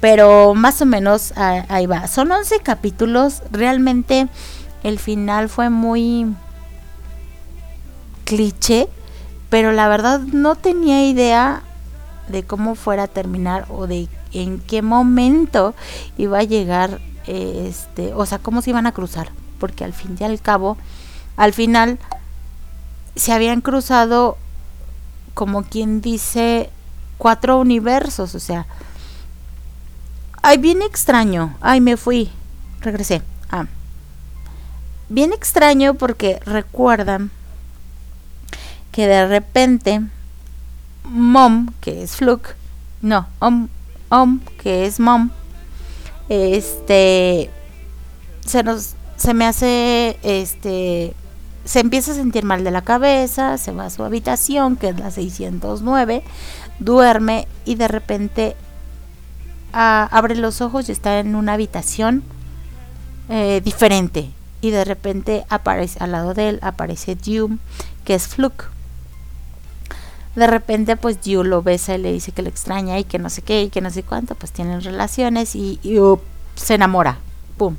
pero más o menos ahí va. Son 11 capítulos. Realmente el final fue muy cliché. Pero la verdad no tenía idea de cómo fuera a terminar o de en qué momento iba a llegar este, o sea, cómo se iban a cruzar, porque al fin y al cabo, al final se habían cruzado como quien dice cuatro universos, o sea, Ay, bien extraño. Ay, me fui. Regresé. Ah. Bien extraño porque recuerdan que de repente Mom, que es Fluke, no, Om, Om, que es Mom, este se nos se me hace este se empieza a sentir mal de la cabeza, se va a su habitación, que es la 609, duerme y de repente abre los ojos y está en una habitación eh, diferente. Y de repente aparece al lado de él aparece Dew, que es Fluke. De repente, pues Dew lo besa y le dice que lo extraña y que no sé qué y que no sé cuánto. Pues tienen relaciones y, se enamora. ¡Pum!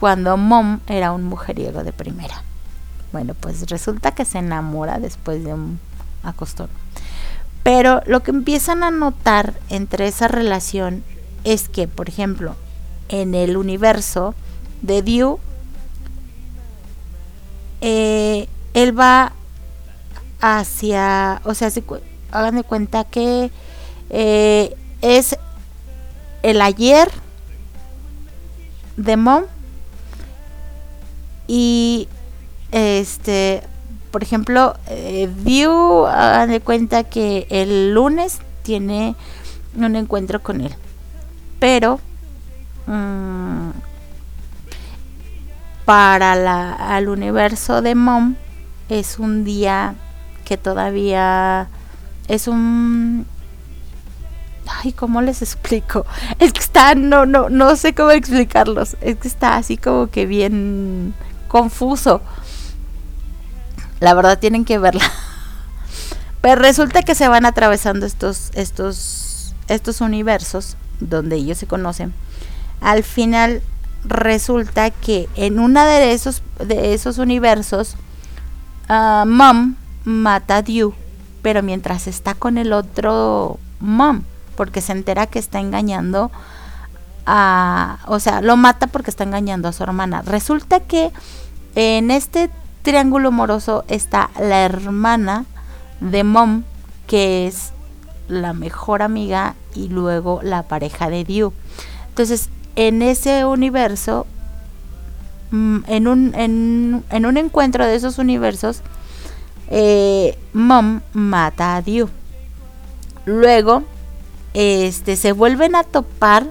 Cuando Mom era un mujeriego de primera. Bueno, pues resulta que se enamora después de un acostón. Pero lo que empiezan a notar entre esa relación es que, por ejemplo, en el universo de Dew, eh, él va hacia, o sea, hagan de cuenta que eh, es el ayer de Mom y este, por ejemplo, eh, View, hagan de cuenta que el lunes tiene un encuentro con él. Pero mm, para la, al universo de Mom es un día que todavía es un ay cómo les explico es que está no no no sé cómo explicarlos es que está así como que bien confuso la verdad tienen que verla. (laughs) Pero resulta que se van atravesando estos, estos, estos universos donde ellos se conocen. Al final resulta que en una de esos, de esos universos, uh, Mom mata a Dew, pero mientras está con el otro Mom, porque se entera que está engañando a, o sea, lo mata porque está engañando a su hermana. Resulta que en este triángulo amoroso está la hermana de Mom, que es la mejor amiga y luego la pareja de Dew. Entonces, en ese universo, mm, en un, en, un encuentro de esos universos, eh, Mom mata a Dew. Luego, este, se vuelven a topar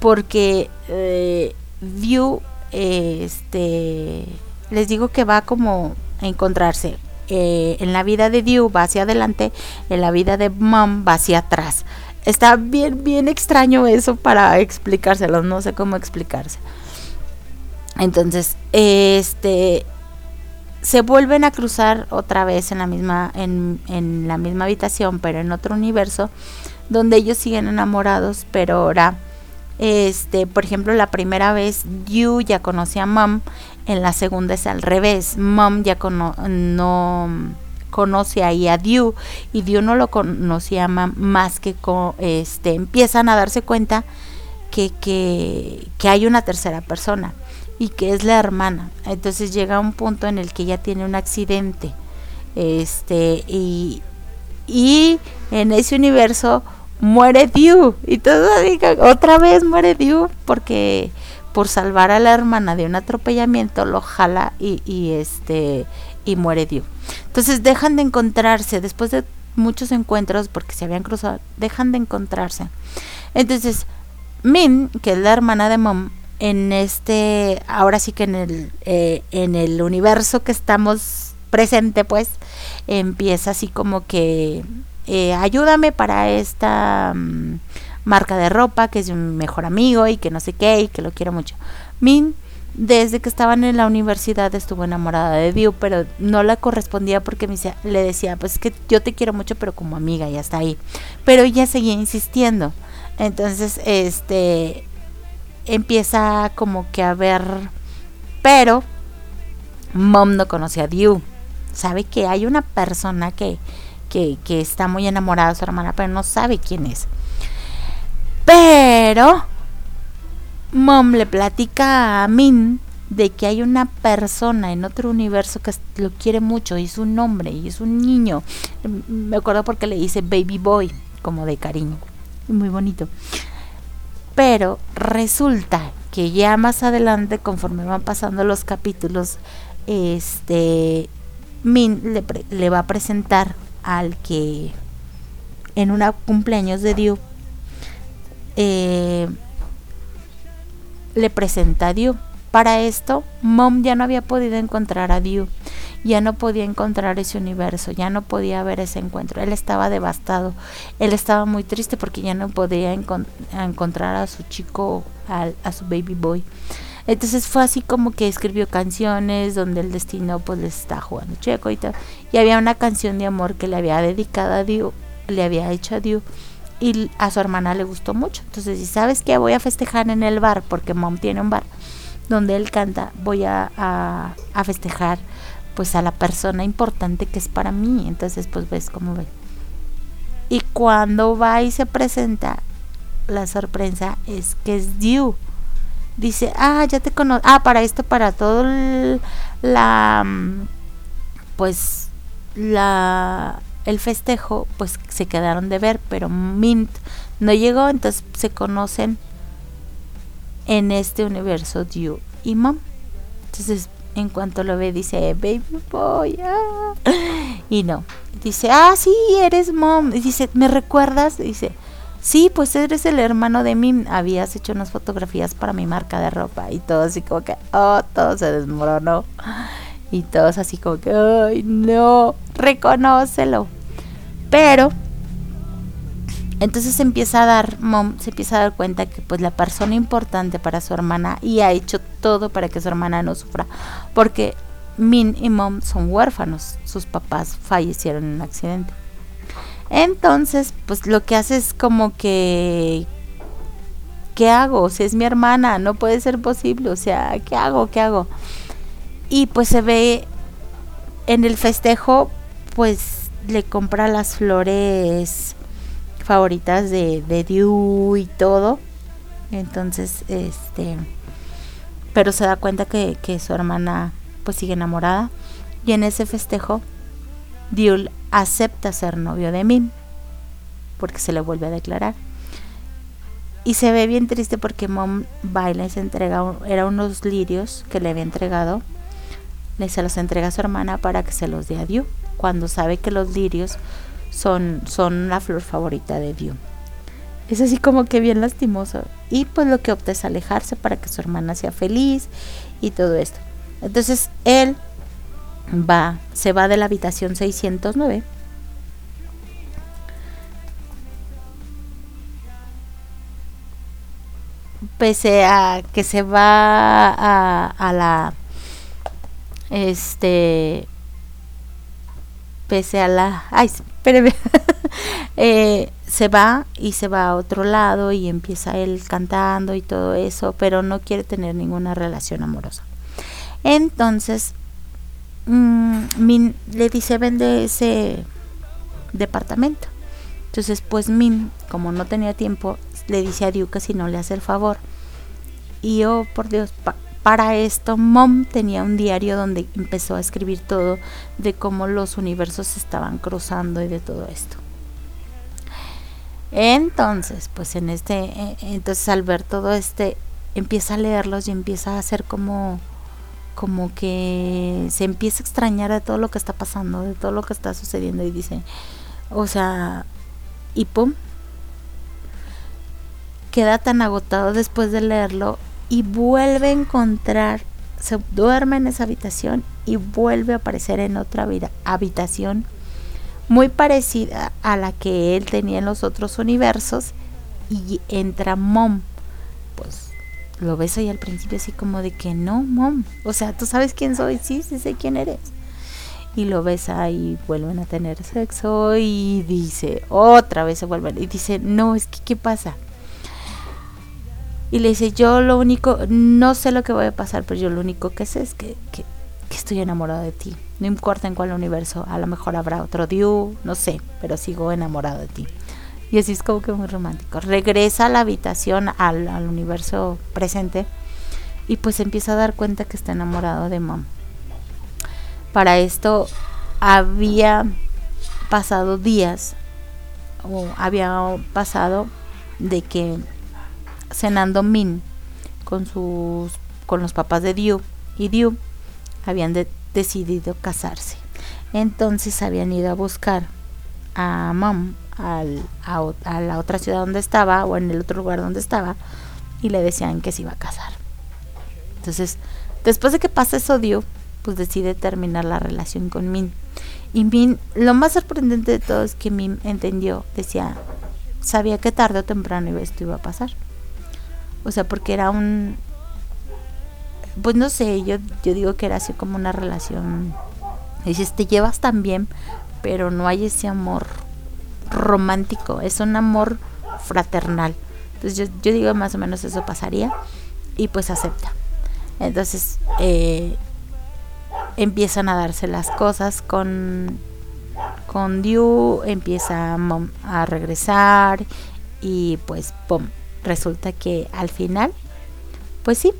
porque eh, Dew, este, les digo que va como a encontrarse. Eh, en la vida de Dew va hacia adelante, en la vida de Mom va hacia atrás. Está bien, bien extraño eso para explicárselo, no sé cómo explicarse. Entonces, este se vuelven a cruzar otra vez en la misma, en, en la misma habitación, pero en otro universo, donde ellos siguen enamorados, pero ahora este, por ejemplo, la primera vez You ya conocía a Mom, en la segunda es al revés. Mom ya no conoce ahí a Dew y Dew no lo conocía más que este, empiezan a darse cuenta que, que, que hay una tercera persona y que es la hermana. Entonces llega un punto en el que ella tiene un accidente. Este, y, y en ese universo muere Dew y todo otra vez muere Dew porque por salvar a la hermana de un atropellamiento lo jala y, este y muere Dew. Entonces dejan de encontrarse después de muchos encuentros porque se habían cruzado, dejan de encontrarse. Entonces Min, que es la hermana de Mom, en este, ahora sí que en el, eh, en el universo que estamos presente, pues, empieza así como que eh, ayúdame para esta mm, marca de ropa, que es un mejor amigo y que no sé qué, y que lo quiero mucho. Min, desde que estaban en la universidad, estuvo enamorada de View, pero no la correspondía porque me le decía, pues es que yo te quiero mucho, pero como amiga, ya está ahí. Pero ella seguía insistiendo. Entonces, este, empieza como que a ver, pero Mom no conocía a View. Sabe que hay una persona que que, está muy enamorada de su hermana, pero no sabe quién es. Pero Mom le platica a Min de que hay una persona en otro universo que lo quiere mucho y es un hombre y es un niño. Me acuerdo porque le dice baby boy, como de cariño. Muy bonito. Pero resulta que ya más adelante, conforme van pasando los capítulos, este Min le, va a presentar al que en una cumpleaños de Dios eh, le presenta a Diu. Para esto, Mom ya no había podido encontrar a Diu, ya no podía encontrar ese universo, ya no podía ver ese encuentro. Él estaba devastado, él estaba muy triste porque ya no podía encontrar a su chico, a, su baby boy. Entonces fue así como que escribió canciones donde el destino pues le está jugando checo y tal. Y había una canción de amor que le había dedicado a Diu, le había hecho a Diu y a su hermana le gustó mucho. Entonces, si sabes que voy a festejar en el bar, porque Mom tiene un bar donde él canta, voy a, a, festejar pues a la persona importante que es para mí. Entonces, pues ves cómo ve. Y cuando va y se presenta, la sorpresa es que es Dew. Dice, ah, ya te conozco. Ah, para esto, para todo la. Mm, pues. La. El festejo, pues se quedaron de ver, pero Mint no llegó, entonces se conocen en este universo Dew y Mom. Entonces, en cuanto lo ve, dice, baby boy. Ah". Y no. Dice, ah, sí, eres Mom. Y dice, ¿me recuerdas? dice, sí, pues eres el hermano de Mim. Habías hecho unas fotografías para mi marca de ropa. Y todo así como que, oh, todo se desmoronó. Y todos así como que, ay, no, reconócelo. Pero entonces se empieza a dar, mom se empieza a dar cuenta que pues la persona importante para su hermana y ha hecho todo para que su hermana no sufra, porque Min y Mom son huérfanos, sus papás fallecieron en un accidente. Entonces, pues lo que hace es como que ¿qué hago? Si es mi hermana, no puede ser posible, o sea, ¿qué hago? ¿Qué hago? Y pues se ve en el festejo, pues le compra las flores favoritas de, de y todo. Entonces, este, pero se da cuenta que, que, su hermana pues sigue enamorada. Y en ese festejo, Dew acepta ser novio de Mim, porque se le vuelve a declarar. Y se ve bien triste porque Mom baila se entrega, era unos lirios que le había entregado, se los entrega a su hermana para que se los dé a Dew, cuando sabe que los lirios son, son la flor favorita de Dios. Es así como que bien lastimoso. Y pues lo que opta es alejarse para que su hermana sea feliz y todo esto. Entonces él va, se va de la habitación 609. Pese a que se va a, a la este pese a la... Ay, espéreme. (laughs) eh, se va y se va a otro lado y empieza él cantando y todo eso, pero no quiere tener ninguna relación amorosa. Entonces, mmm, le dice, vende ese departamento. Entonces, pues Min, como no tenía tiempo, le dice a Diu si no le hace el favor. Y oh, por Dios, para esto, Mom tenía un diario donde empezó a escribir todo de cómo los universos se estaban cruzando y de todo esto. Entonces, pues en este, e, entonces al ver todo este, empieza a leerlos y empieza a hacer como, como que se empieza a extrañar de todo lo que está pasando, de todo lo que está sucediendo y dice, o sea, y pum, queda tan agotado después de leerlo y vuelve a encontrar, se duerme en esa habitación y vuelve a aparecer en otra habitación muy parecida a la que él tenía en los otros universos y entra Mom. Pues lo ves ahí al principio así como de que no, Mom. O sea, ¿tú sabes quién soy? Sí, sí sé quién eres. Y lo ves ahí, vuelven a tener sexo y dice, otra vez se vuelven. Y dice, no, es que, ¿qué pasa? Y le dice, yo lo único, no sé lo que va a pasar, pero yo lo único que sé es que, que, estoy enamorado de ti. No importa en cuál universo, a lo mejor habrá otro Diu, no sé, pero sigo enamorado de ti. Y así es como que muy romántico. Regresa a la habitación, al, al universo presente, y pues empieza a dar cuenta que está enamorado de Mom. Para esto había pasado días, o había pasado de que cenando Min con sus con los papás de Diu y Diu habían decidido casarse. Entonces habían ido a buscar a Mom al, a, la otra ciudad donde estaba o en el otro lugar donde estaba y le decían que se iba a casar. Entonces, después de que pasa eso, Dio, pues decide terminar la relación con Min. Y Min, lo más sorprendente de todo es que Min entendió, decía, sabía que tarde o temprano esto iba a pasar. O sea, porque era un, pues no sé, yo, yo digo que era así como una relación, dices, te llevas tan bien, pero no hay ese amor romántico, es un amor fraternal. Entonces yo, yo digo más o menos eso pasaría y pues acepta. Entonces eh, empiezan a darse las cosas con, con Diu, empieza a, regresar y pues pum, resulta que al final, pues sí,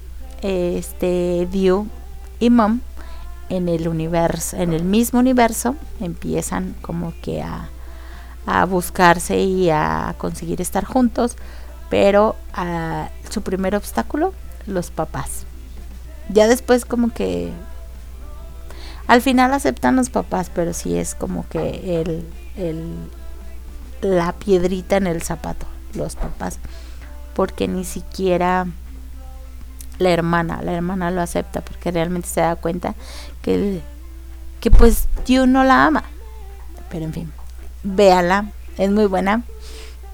este Diu y Mom en el universo, en el mismo universo, empiezan como que a, a buscarse y a conseguir estar juntos, pero a, su primer obstáculo, los papás. Ya después como que al final aceptan los papás, pero sí es como que el, el la piedrita en el zapato, los papás, porque ni siquiera la hermana, la hermana lo acepta porque realmente se da cuenta que, que pues Dios no la ama. Pero en fin, véala, es muy buena.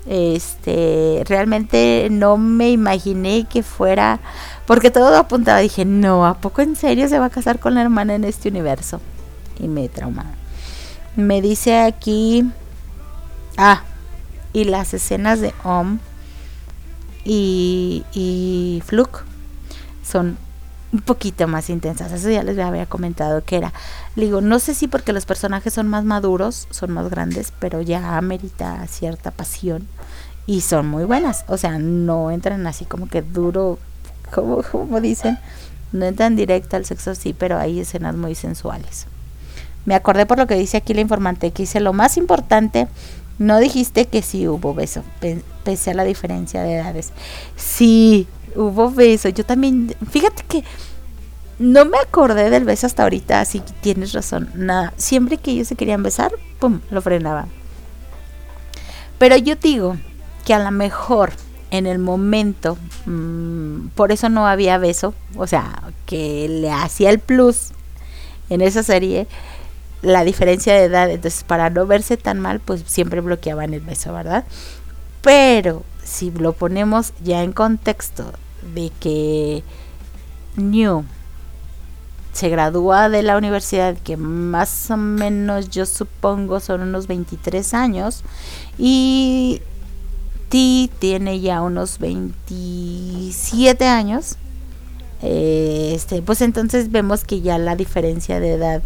Este, realmente no me imaginé que fuera, porque todo apuntaba, dije, no, ¿a poco en serio se va a casar con la hermana en este universo? Y me trauma. Me dice aquí, ah, y las escenas de Om y, y son un poquito más intensas. Eso ya les había comentado que era. digo, no sé si porque los personajes son más maduros, son más grandes, pero ya amerita cierta pasión y son muy buenas. O sea, no entran así como que duro, como, como dicen, no entran directo al sexo, sí, pero hay escenas muy sensuales. Me acordé por lo que dice aquí la informante, que dice lo más importante, no dijiste que sí hubo beso, pese a la diferencia de edades. Sí, hubo beso. Yo también, fíjate que no me acordé del beso hasta ahorita, así que tienes razón. Nada, siempre que ellos se querían besar, pum, lo frenaba. Pero yo digo que a lo mejor en el momento, mm, por eso no había beso, o sea, que le hacía el plus en esa serie la diferencia de edad, entonces para no verse tan mal, pues siempre bloqueaban el beso, ¿verdad? Pero si lo ponemos ya en contexto de que New se gradúa de la universidad, que más o menos yo supongo son unos 23 años, y T tiene ya unos 27 años, eh, este, pues entonces vemos que ya la diferencia de edad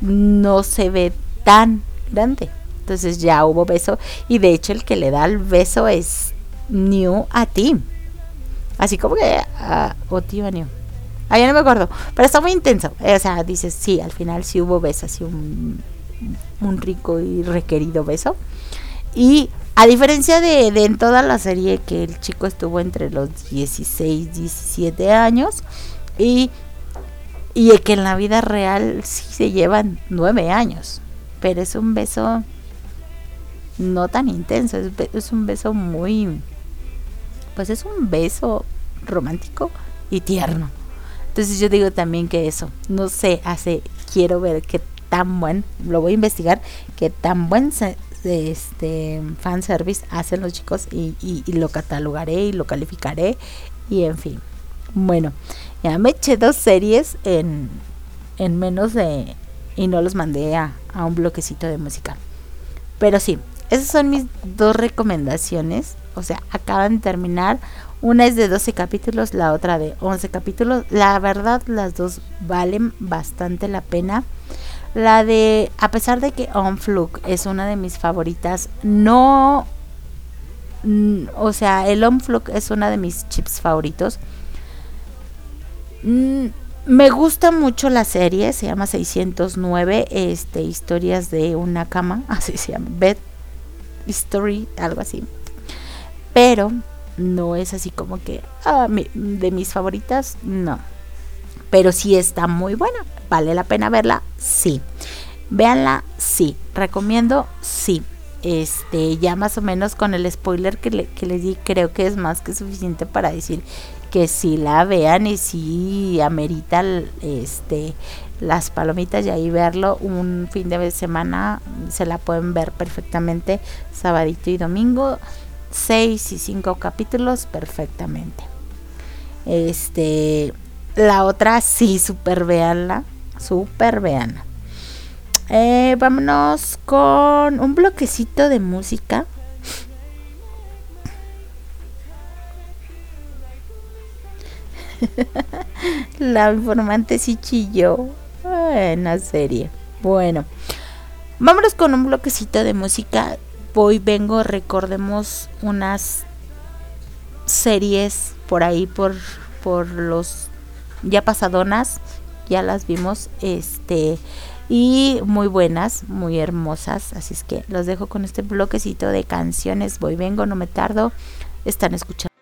no se ve tan grande. Entonces ya hubo beso y de hecho el que le da el beso es New a T. Así como que. Uh, o New. Ah, ya no me acuerdo. Pero está muy intenso. O sea, dices, sí, al final sí hubo beso, así un, un rico y requerido beso. Y a diferencia de, de, en toda la serie que el chico estuvo entre los 16, 17 años y, y que en la vida real sí se llevan 9 años. Pero es un beso no tan intenso, es, un beso muy pues es un beso romántico y tierno. Entonces yo digo también que eso, no sé, hace, quiero ver qué tan buen, lo voy a investigar, qué tan buen este fanservice hacen los chicos y, y, lo catalogaré y lo calificaré y en fin. Bueno, ya me eché dos series en, en menos de... y no los mandé a, a un bloquecito de música. Pero sí, esas son mis dos recomendaciones o sea, acaban de terminar. Una es de 12 capítulos, la otra de 11 capítulos. La verdad, las dos valen bastante la pena. La de, a pesar de que On Fluke es una de mis favoritas, no. O sea, el On Fluke es una de mis chips favoritos. Mm, me gusta mucho la serie, se llama 609, este, historias de una cama, (laughs) así se llama, Bed Story, algo así pero no es así como que ah, de mis favoritas, no. Pero sí está muy buena, vale la pena verla, sí. Véanla, sí. Recomiendo, sí. Este, ya más o menos con el spoiler que, le, que les di, creo que es más que suficiente para decir que sí la vean y sí amerita este las palomitas y ahí verlo un fin de semana se la pueden ver perfectamente sabadito y domingo seis y cinco capítulos perfectamente. Este la otra sí super veanla super veanla eh, vámonos con un bloquecito de música. (laughs) la informante sí chilló. En la serie. Bueno, vámonos con un bloquecito de música. Voy, vengo, recordemos unas series por ahí, por, por los ya pasadonas. Ya las vimos. Este. Y muy buenas, muy hermosas. Así es que los dejo con este bloquecito de canciones. Voy, vengo, no me tardo. Están escuchando.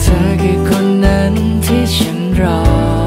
เธอคือคนนั้นที่ฉันรอ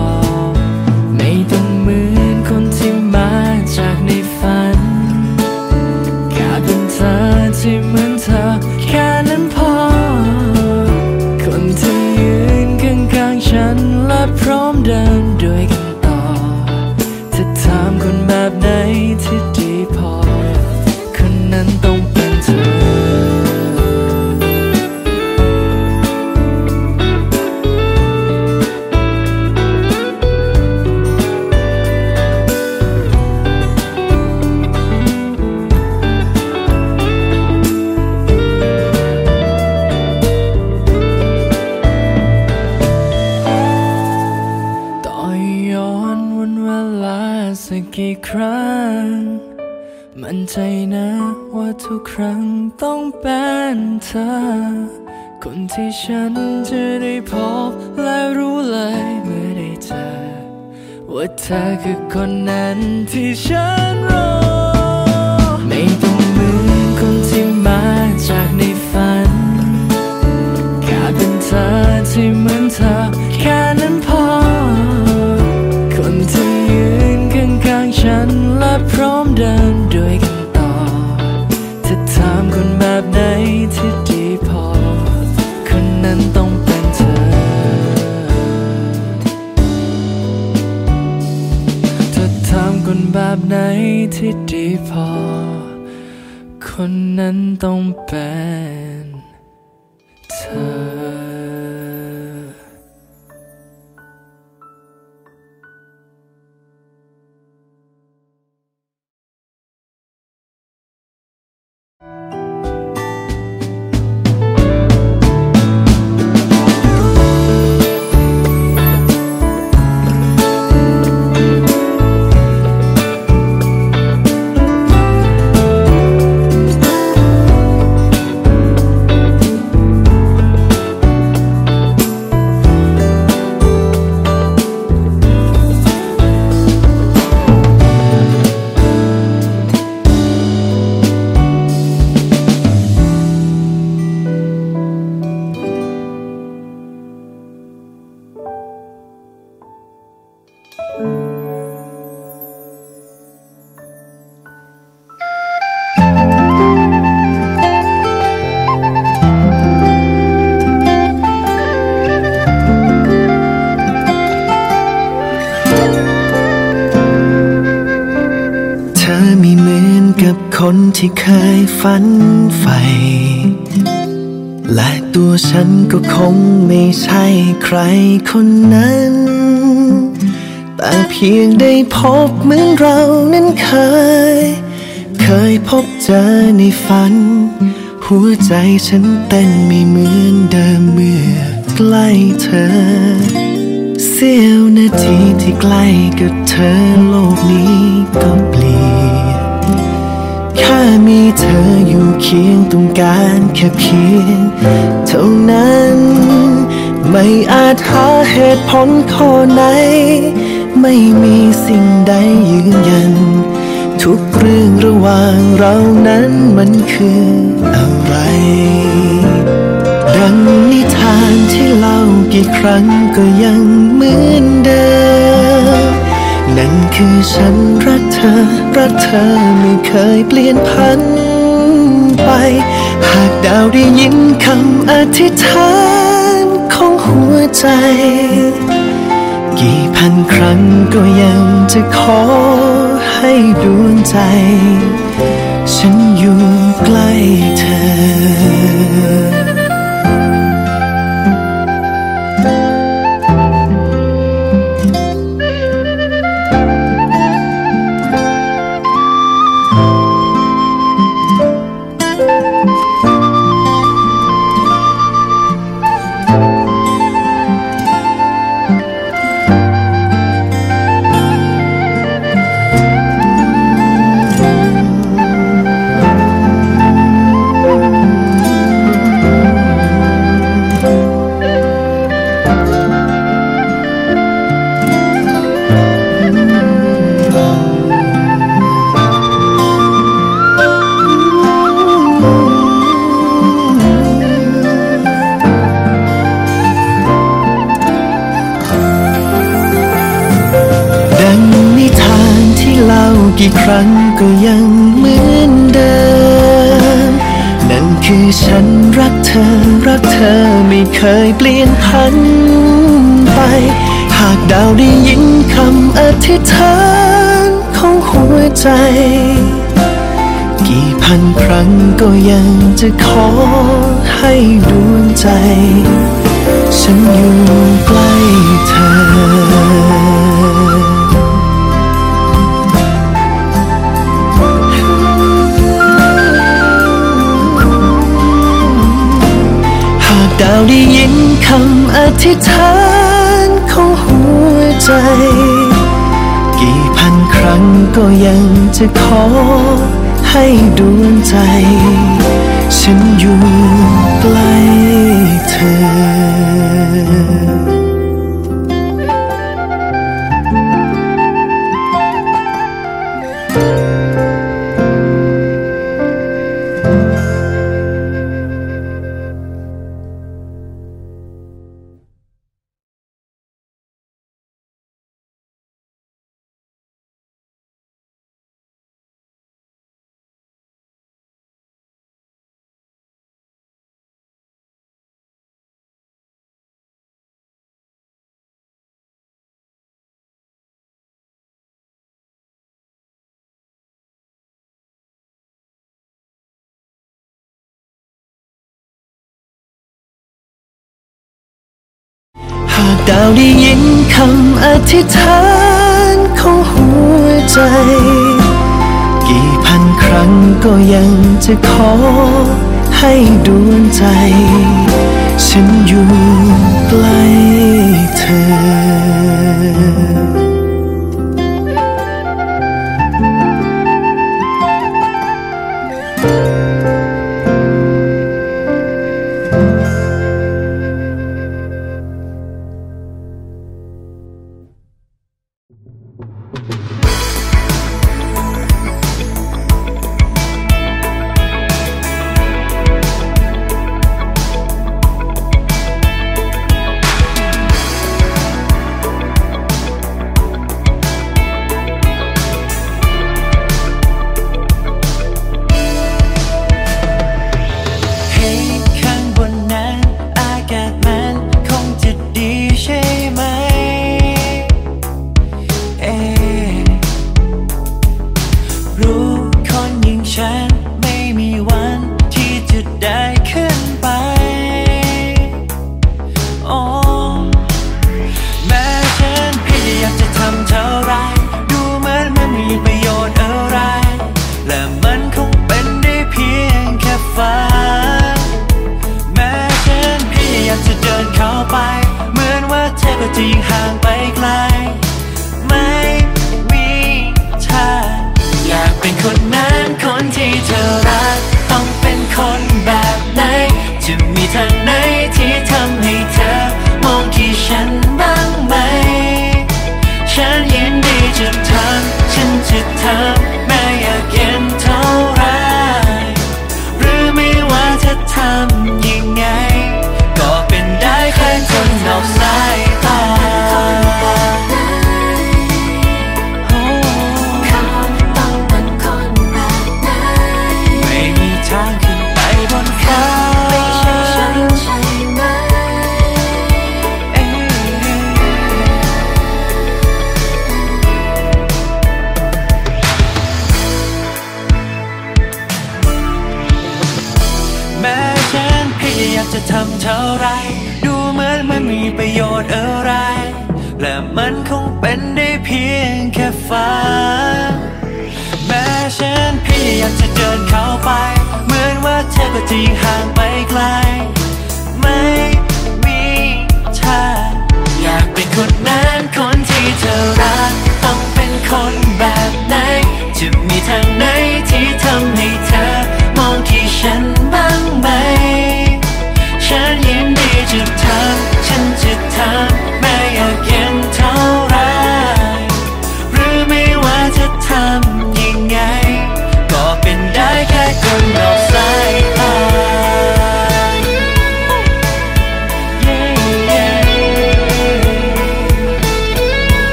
ฝันใฝ่และตัวฉันก็คงไม่ใช่ใครคนนั้น แต่เพียงได้พบเหมือนเรานั้นเคย เคยพบเจอในฝัน หัวใจฉันเต้นไม่เหมือนเดิมเมื่อใกล้เธอ เสี้ยวนาทีที่ใกล้กับเธอโลกนี้ก็เปลี่ยน มีเธออยู่เคียงตรงการแค่เพียงเท่านั้น ไม่อาจหาเหตุผลข้อไหน ไม่มีสิ่งใดยืนยัน ทุกเรื่องระหว่างเรานั้นมันคืออะไร ดังนิทานที่เล่ากี่ครั้งก็ยังเหมือนเดิมันคือฉันรักเธอ รักเธอไม่เคยเปลี่ยนพันไป หากดาวได้ยินคำอธิษฐานของหัวใจ กี่พันครั้งก็ยังจะขอให้ดวงใจ ฉันอยู่ใกล้เธอ กี่ครั้งก็ยังเหมือนเดิม นั่นคือฉันรักเธอ รักเธอไม่เคยเปลี่ยนพันไป หากดาวได้ยินคำอธิษฐานของหัวใจ กี่พันครั้งก็ยังจะขอให้ดวงใจ ฉันอยู่ใกล้เธอ ราได้ยินคำอธิษฐานของหัวใจ กี่พันครั้งก็ยังจะขอให้ดวงใจ ฉันอยู่ใกล้เธอ อธิษฐานของหัวใจ กี่พันครั้งก็ยังจะขอให้ดวงใจ ฉันอยู่ใกล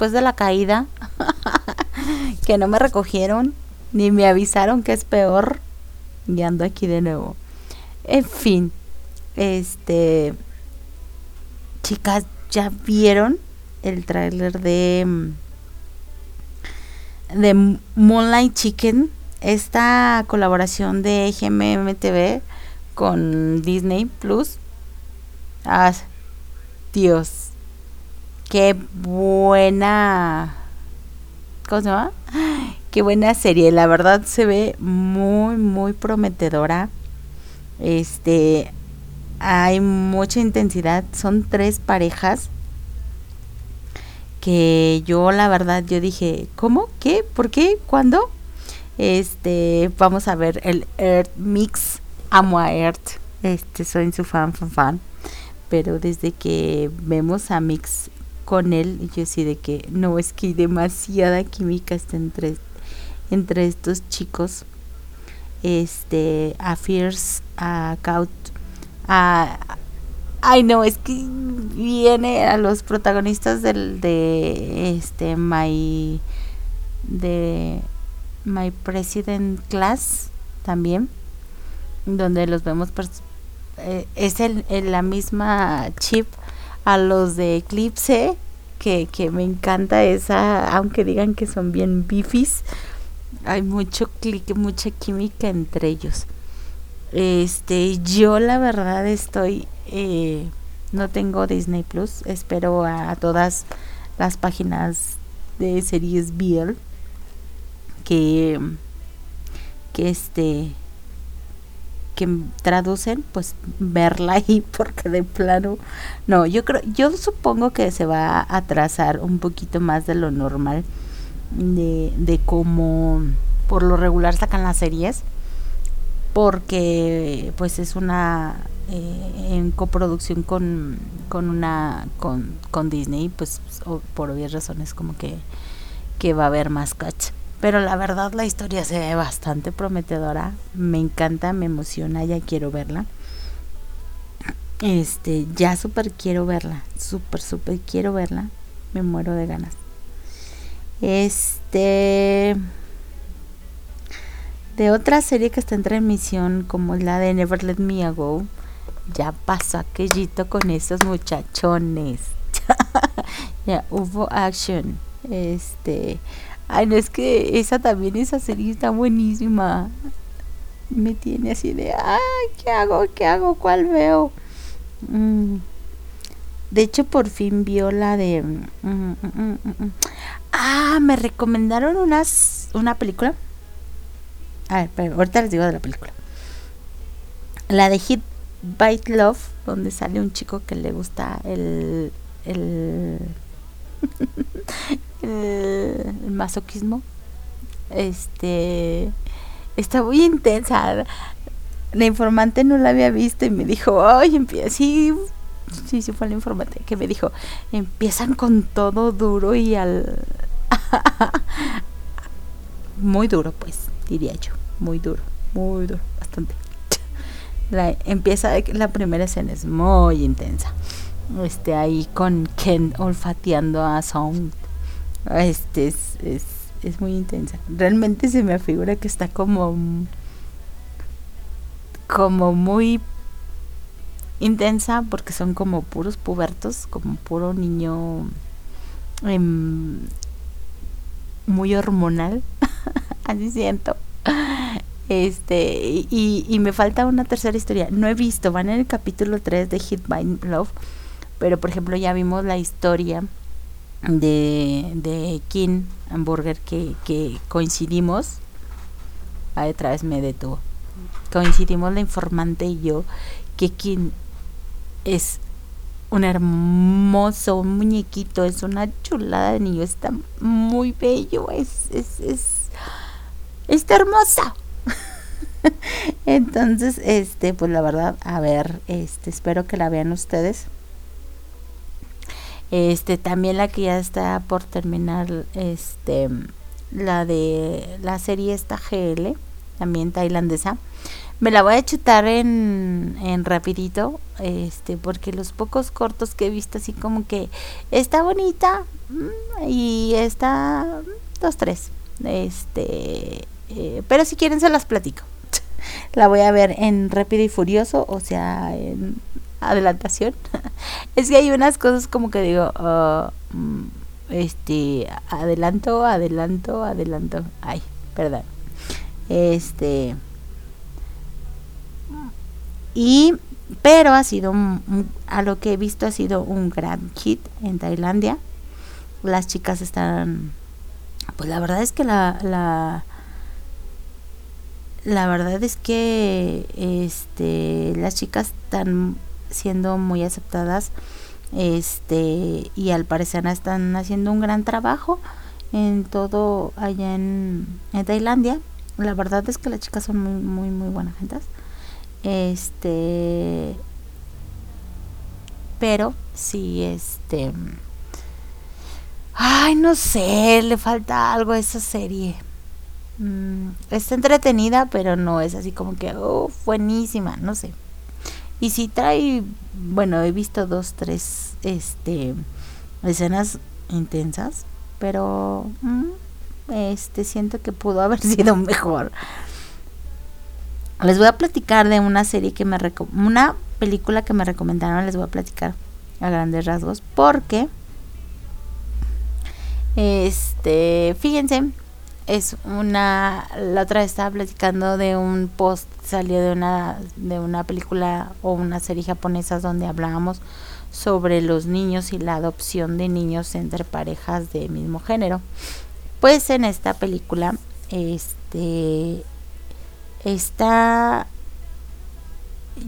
después de la caída, (laughs) que no me recogieron, ni me avisaron que es peor, y ando aquí de nuevo. En fin, este, chicas, ¿ya vieron el tráiler de mm, de Moonlight Chicken? Esta colaboración de GMMTV con Disney Plus. Ah, Dios. Qué buena. ¿Cómo se llama? (gasps) Qué buena serie. La verdad se ve muy, muy prometedora. Este. Hay mucha intensidad. Son tres parejas. Que yo, la verdad, yo dije, ¿cómo? ¿Qué? ¿Por qué? ¿Cuándo? Este, vamos a ver el Earth Mix amo a Earth, este, soy su fan, fan, fan. Pero desde que vemos a Mix con él, yo sí de que no, es que hay demasiada química está entre, entre estos chicos. Este, a Fierce, a Kaut, a... Ay no, es que viene a los protagonistas del de este My de My President Class también donde los vemos eh, es el, la misma chip a los de Eclipse que, que me encanta esa aunque digan que son bien bifis hay mucho clic mucha química entre ellos. Este yo la verdad estoy eh, no tengo Disney Plus espero a, todas las páginas de series BL que que este que traducen, pues verla ahí (laughs) porque de plano no, yo creo yo supongo que se va a atrasar un poquito más de lo normal de, de cómo por lo regular sacan las series porque pues es una eh, en coproducción con, con una con, con Disney pues por obvias razones como que que va a haber más catch pero la verdad la historia se ve bastante prometedora. Me encanta, me emociona, ya quiero verla. Este, ya súper quiero verla. Súper, súper quiero verla. Me muero de ganas. Este. De otra serie que está en transmisión, como la de Never Let Me Go, ya pasó aquellito con esos muchachones. (laughs) ya hubo action. Este Ay, no es que esa también, esa serie está buenísima. Me tiene así de, ay, ¿qué hago? ¿Qué hago? ¿Cuál veo? Mm. De hecho, por fin vio la de... Mm, mm, ah, me recomendaron unas, una película. A ver, ahorita les digo de la película. La de Hit Bite Love, donde sale un chico que le gusta el... el (laughs) el masoquismo. Este está muy intensa. La informante no la había visto y me dijo, ay, empieza, sí, sí, sí fue la informante que me dijo, empiezan con todo duro y al... (laughs) muy duro, pues, diría yo, muy duro, muy duro, bastante. (laughs) La, empieza, la primera escena es muy intensa. Este, ahí con Ken olfateando a Sound este es, es, es muy intensa. Realmente se me figura que está como como muy intensa porque son como puros pubertos, como puro niño em, muy hormonal, (laughs) así siento. Este, y, y, me falta una tercera historia. No he visto, van en el capítulo 3 de Hit by Love, pero por ejemplo ya vimos la historia de, de King Hamburger que, que coincidimos. Ahí otra vez me detuvo. Coincidimos la informante y yo que King es un hermoso muñequito, es una chulada de niño, está muy bello, es, es, es está hermosa. (laughs) Entonces, este, pues la verdad, a ver, este, espero que la vean ustedes. Este, también la que ya está por terminar, este, la de la serie esta GL, también tailandesa. me la voy a chutar en, en rapidito, este, porque los pocos cortos que he visto así como que está bonita mm, y está dos, tres, este, eh, pero si quieren se las platico. (laughs) la voy a ver en Rápido y Furioso, o sea, en adelantación. (laughs) es que hay unas cosas como que digo, ah, mm, este, adelanto, adelanto, adelanto. Ay, perdón. Este, y pero ha sido a lo que he visto ha sido un gran hit en Tailandia las chicas están pues la verdad es que la la verdad es que este las chicas están siendo muy aceptadas este y al parecer están haciendo un gran trabajo en todo allá en, Tailandia la verdad es que las chicas son muy muy muy buenas gentas este. Pero sí, este. Ay, no sé, le falta algo a esa serie. Mm, está entretenida, pero no es así como que, oh, buenísima, no sé. Y si trae, bueno, he visto dos, tres, este, escenas intensas, pero, mm, este, siento que pudo (laughs) haber sido mejor. Les voy a platicar de una serie que me una película que me recomendaron, les voy a platicar a grandes rasgos porque este, fíjense, es una la otra vez estaba platicando de un post salió de una de una película o una serie japonesa donde hablábamos sobre los niños y la adopción de niños entre parejas de mismo género. Pues en esta película este está,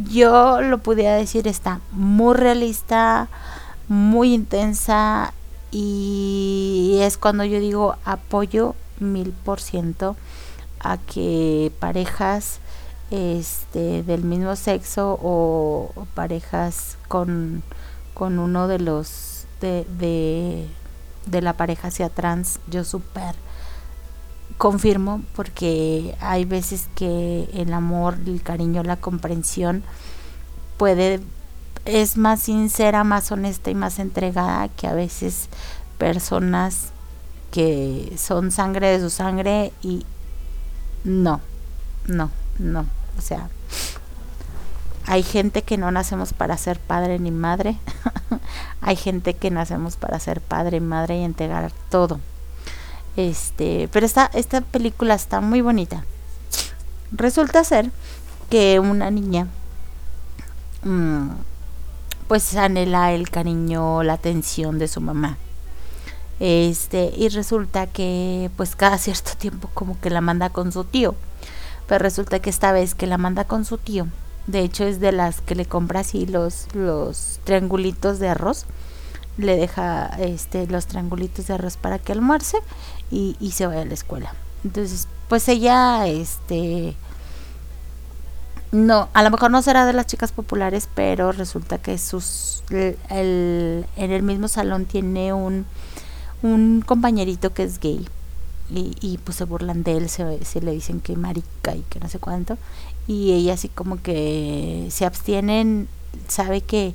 yo lo pudiera decir, está muy realista, muy intensa y es cuando yo digo apoyo mil por ciento a que parejas este del mismo sexo o, parejas con, con uno de los de, de, la pareja sea trans yo súper confirmo porque hay veces que el amor, el cariño, la comprensión puede es más sincera, más honesta y más entregada que a veces personas que son sangre de su sangre y no, no, no, o sea, hay gente que no nacemos para ser padre ni madre, (laughs) hay gente que nacemos para ser padre madre y entregar todo este, pero esta, esta película está muy bonita. Resulta ser que una niña mm, pues anhela el cariño, la atención de su mamá. Este, y resulta que pues cada cierto (laughs) tiempo como que la manda con su tío. Pero resulta que esta vez que la manda con su tío, de hecho es de las que le compra así los, los triangulitos de arroz le deja este los triangulitos de arroz para que almuerce y, y se vaya a la escuela. Entonces, pues ella, este, no, a lo mejor no será de las chicas populares, pero resulta que sus, el, en el mismo salón tiene un, un compañerito que es gay. Y, y pues se burlan de él, se, le dicen que marica y que no sé cuánto. Y ella así como que se abstienen, sabe que,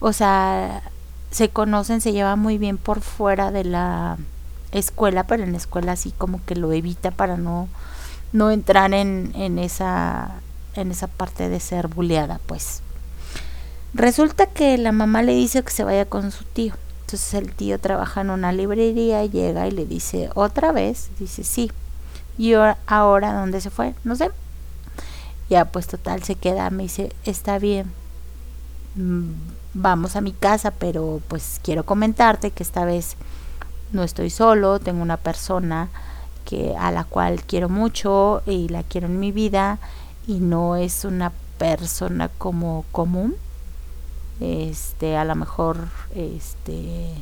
o sea, se conocen, se llevan muy bien por fuera de la escuela, pero en la escuela así como que lo evita para no, no entrar en, en, esa, en esa parte de ser buleada, pues. Resulta que la mamá le dice que se vaya con su tío. Entonces el tío trabaja en una librería, llega y le dice otra vez, dice sí. ¿Y ahora dónde se fue? No sé. Ya pues total se queda, me dice, está bien, mm, vamos a mi casa, pero pues quiero comentarte que esta vez no estoy solo, tengo una persona que a la cual quiero mucho y la quiero en mi vida y no es una persona como común. Este, a lo mejor este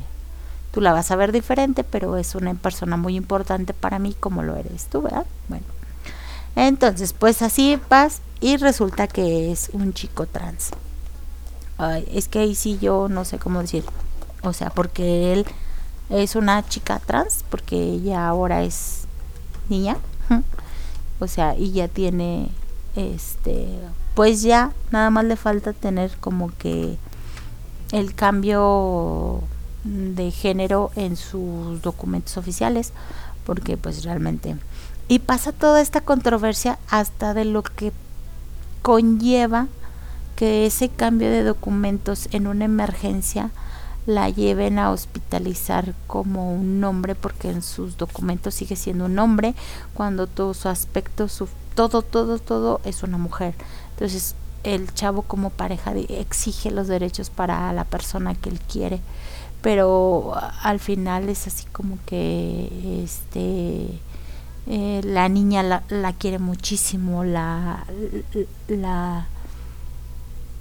tú la vas a ver diferente, pero es una persona muy importante para mí como lo eres tú, ¿verdad? Bueno. Entonces, pues así vas y resulta que es un chico trans. Es que ahí sí yo no sé cómo decir. O sea, porque él es una chica trans porque ella ahora es niña. (laughs) O sea, y ya tiene este, pues ya nada más le falta tener como que el cambio de género en sus documentos oficiales, porque pues realmente y pasa toda esta controversia hasta de lo que conlleva que ese cambio de documentos en una emergencia la lleven a hospitalizar como un hombre porque en sus documentos sigue siendo un hombre cuando todo su aspecto su todo todo todo es una mujer. Entonces el chavo como pareja exige los derechos para la persona que él quiere pero al final es así como que este eh, la niña la, la, quiere muchísimo, la, la,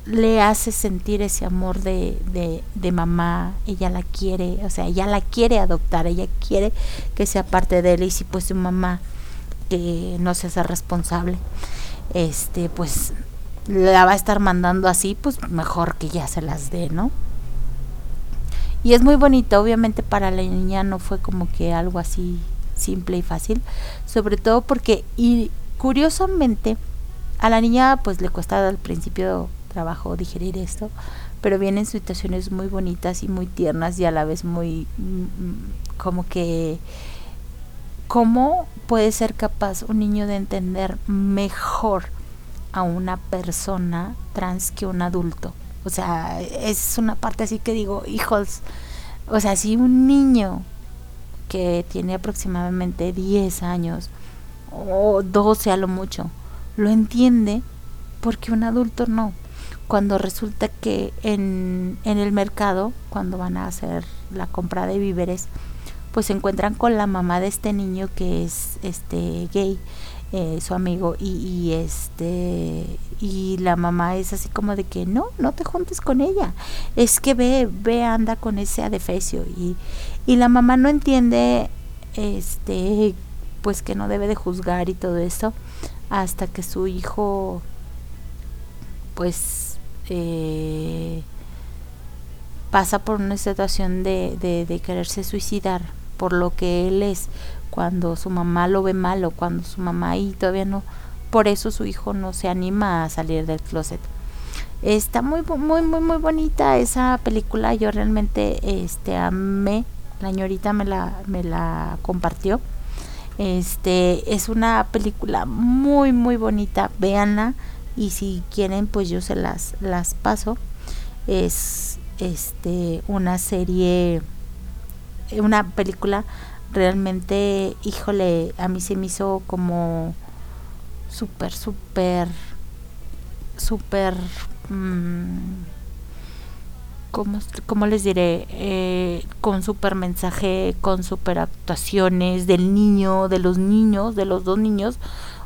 le hace sentir ese amor de, de, de, mamá, ella la quiere, o sea, ella la quiere adoptar, ella quiere que sea parte de él y si pues su mamá que no se hace responsable, este, pues la va a estar mandando así, pues mejor que ya se las dé, ¿no? Y es muy bonito, obviamente para la niña no fue como que algo así simple y fácil, sobre todo porque, y curiosamente, a la niña pues le cuesta al principio trabajo digerir esto, pero vienen situaciones muy bonitas y muy tiernas y a la vez muy mm, como que cómo puede ser capaz un niño de entender mejor a una persona trans que un adulto. O sea, es una parte así que digo, hijos, o sea, si un niño que tiene aproximadamente 10 años o 12 a lo mucho, lo entiende porque un adulto no. Cuando resulta que en, en el mercado, cuando van a hacer la compra de víveres, pues se encuentran con la mamá de este niño que es este gay, eh, su amigo, y, este y la mamá es así como de que no, no te juntes con ella, es que ve, ve, anda con ese adefesio, y, y la mamá no entiende este pues que no debe de juzgar y todo eso hasta que su hijo pues eh, pasa por una situación de, de, quererse suicidar por lo que él es cuando su mamá lo ve mal o cuando su mamá y todavía no por eso su hijo no se anima a salir del closet está muy muy muy muy bonita esa película yo realmente este amé la señorita me la, me la compartió. Este es una película muy muy bonita, véanla y si quieren pues yo se las las paso. Es este una serie una película realmente, híjole, a mí se me hizo como súper súper súper mmm, como, les diré? Eh, con super mensaje, con super actuaciones del niño, de los niños, de los dos niños.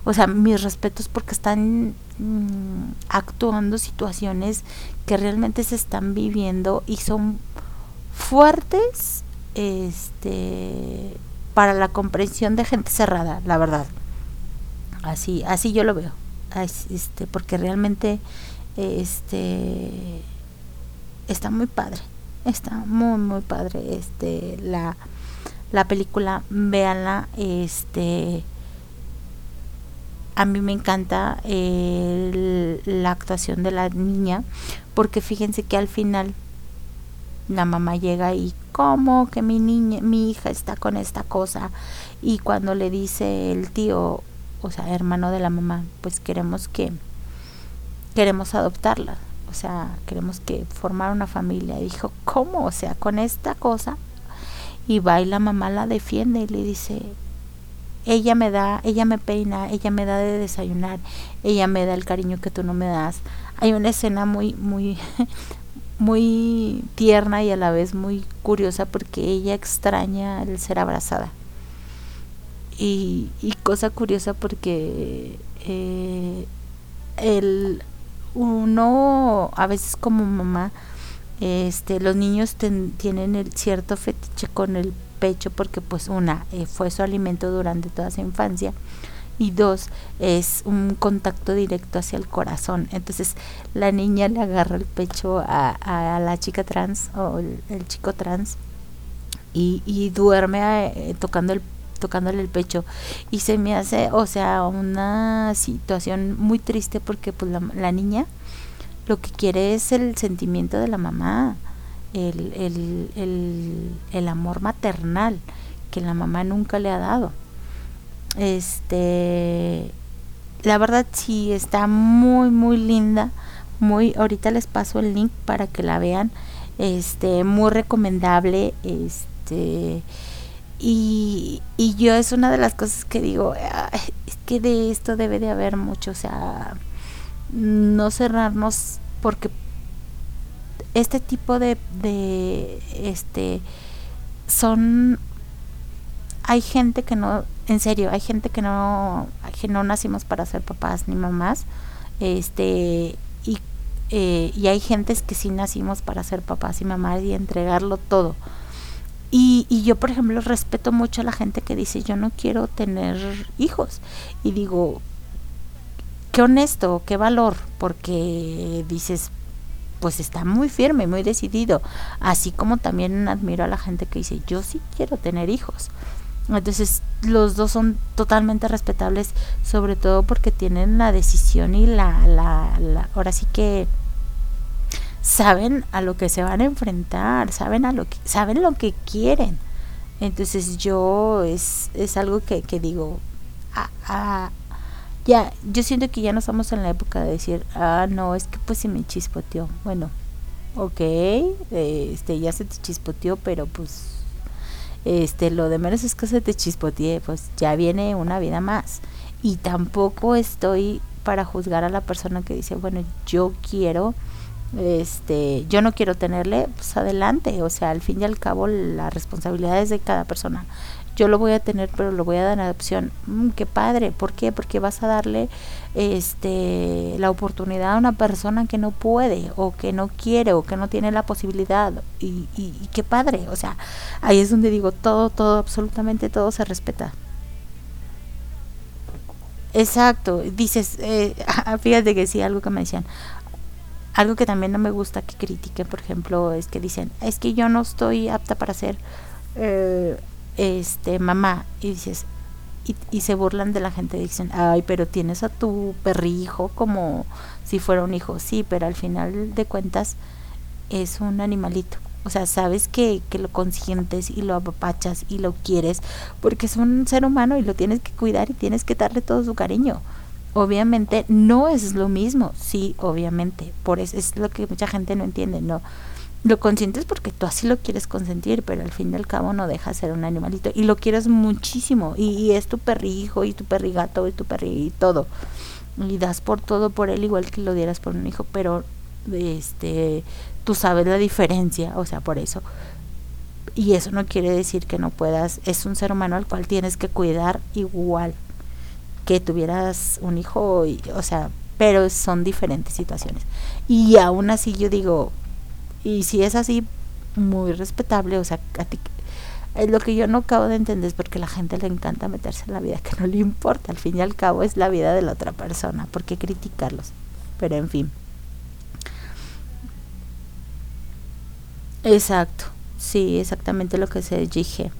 O sea, mis respetos porque están mm, actuando situaciones que realmente se están viviendo y son fuertes este para la comprensión de gente cerrada, la verdad. Así, así yo lo veo. Este, porque realmente este está muy padre. Está muy muy padre este la la película, véanla, este a mí me encanta la actuación de la niña porque fíjense que al final la mamá llega y cómo que mi niña mi hija está con esta cosa y cuando le dice el tío o sea hermano de la mamá pues queremos que queremos adoptarla o sea, queremos que formar una familia. Dijo, ¿cómo? O sea, con esta cosa. Y va y la mamá la defiende y le dice, ella me da, ella me peina, ella me da de desayunar, ella me da el cariño que tú no me das. Hay una escena muy, muy, (laughs) muy tierna y a la vez muy curiosa porque ella extraña el ser abrazada. Y, y cosa curiosa porque eh, el uno a veces como mamá este los niños tienen el cierto fetiche con el pecho porque pues una eh, fue su alimento durante toda su infancia y dos es un contacto directo hacia el corazón entonces la niña le agarra el pecho a, a la chica trans o el, chico trans y, y duerme eh, tocando el tocándole el pecho y se me hace, o sea, una situación muy triste porque pues la, la niña lo que quiere es el sentimiento de la mamá, el, el, el, el amor maternal que la mamá nunca le ha dado. Este, la verdad sí está muy muy linda, muy ahorita les paso el link para que la vean. Este, muy recomendable, este y, y yo es una de las cosas que digo, es que de esto debe de haber mucho, o sea, no cerrarnos porque este tipo de, de este son hay gente que no en serio hay gente que no que no nacimos para ser papás ni mamás este y eh, y hay gentes que sí nacimos para ser papás y mamás y entregarlo todo. Y, y yo por ejemplo respeto mucho a la gente que dice yo no quiero tener hijos y digo qué honesto qué valor porque dices pues está muy firme, muy decidido, así como también admiro a la gente que dice, yo sí quiero tener hijos. Entonces, los dos son totalmente respetables, sobre todo porque tienen la decisión y la, la, ahora sí que saben a lo que se van a enfrentar, saben a lo que saben lo que quieren. Entonces, yo es, es algo que, que digo, a, a, ya, yo siento que ya no estamos en la época de decir, ah, no, es que pues se me chispoteó. Bueno, ok, este, ya se te chispoteó, pero pues, este, lo de menos es que se te chispoteé, pues ya viene una vida más. Y tampoco estoy para juzgar a la persona que dice, bueno, yo quiero, este, yo no quiero tenerle, pues adelante, o sea, al fin y al cabo la responsabilidad es de cada persona yo lo voy a tener, pero lo voy a dar en adopción. Mm, qué padre, ¿por qué? Porque vas a darle este la oportunidad a una persona que no puede o que no quiere o que no tiene la posibilidad y, y, qué padre, o sea, ahí es donde digo todo, todo, absolutamente todo se respeta. Exacto, dices, eh, (laughs) fíjate que sí, algo que me decían, algo que también no me gusta que critiquen, por ejemplo, es que dicen, es que yo no estoy apta para ser eh, este, mamá, y dices, y, y, se burlan de la gente, dicen, ay, pero tienes a tu perrijo como si fuera un hijo, sí, pero al final de cuentas es un animalito. O sea, sabes que, que lo consientes y lo apapachas y lo quieres porque es un ser humano y lo tienes que cuidar y tienes que darle todo su cariño. Obviamente no es lo mismo, sí, obviamente. Por eso es lo que mucha gente no entiende, no lo consientes porque tú así lo quieres consentir, pero al fin y al cabo no deja de ser un animalito. Y lo quieres muchísimo. Y, es tu perrijo y tu perrigato y tu perri y todo. Y das por todo por él igual que lo dieras por un hijo, pero este tú sabes la diferencia, o sea, por eso. Y eso no quiere decir que no puedas, es un ser humano al cual tienes que cuidar igual que tuvieras un hijo, y, o sea, pero son diferentes situaciones. Y aún así yo digo, y si es así, muy respetable, o sea, a ti, es lo que yo no acabo de entender es porque a la gente le encanta meterse en la vida que no le importa, al fin y al cabo es la vida de la otra persona, ¿por qué criticarlos? Pero en fin. Exacto, sí, exactamente lo que se dije.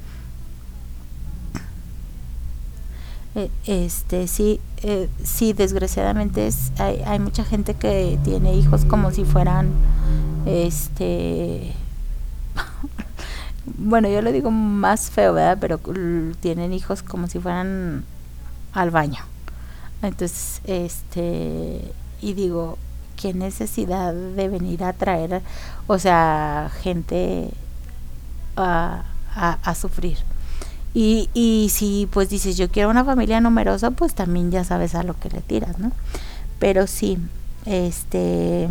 Eh, este sí eh, sí desgraciadamente es hay, hay mucha gente que tiene hijos como si fueran este (laughs) bueno yo lo digo más feo verdad pero tienen hijos como si fueran al baño. Entonces este y digo qué necesidad de venir a traer o sea gente a, a, a sufrir y, y si pues dices yo quiero una familia numerosa pues también ya sabes a lo que le tiras no pero sí este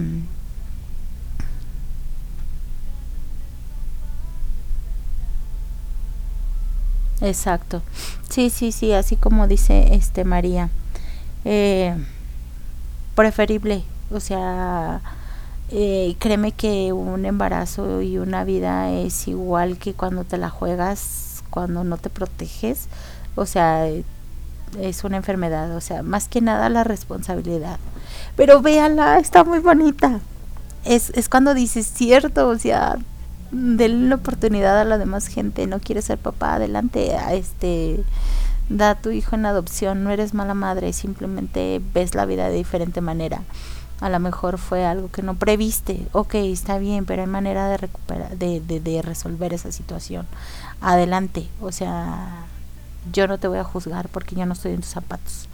Exacto. Sí, sí, sí, así como dice este María. Eh, preferible, o sea, eh, créeme que un embarazo y una vida es igual que cuando te la juegas, cuando no te proteges, o sea, es una enfermedad, o sea, más que nada la responsabilidad. Pero véala, está muy bonita. Es, es cuando dices, cierto, o sea, denle la oportunidad a la demás gente, no quieres ser papá, adelante, a este da a tu hijo en adopción, no eres mala madre, simplemente ves la vida de diferente manera. A lo mejor fue algo que no previste, ok, está bien, pero hay manera de recuperar, de, de, de resolver esa situación. Adelante, o sea, yo no te voy a juzgar porque yo no estoy en tus zapatos.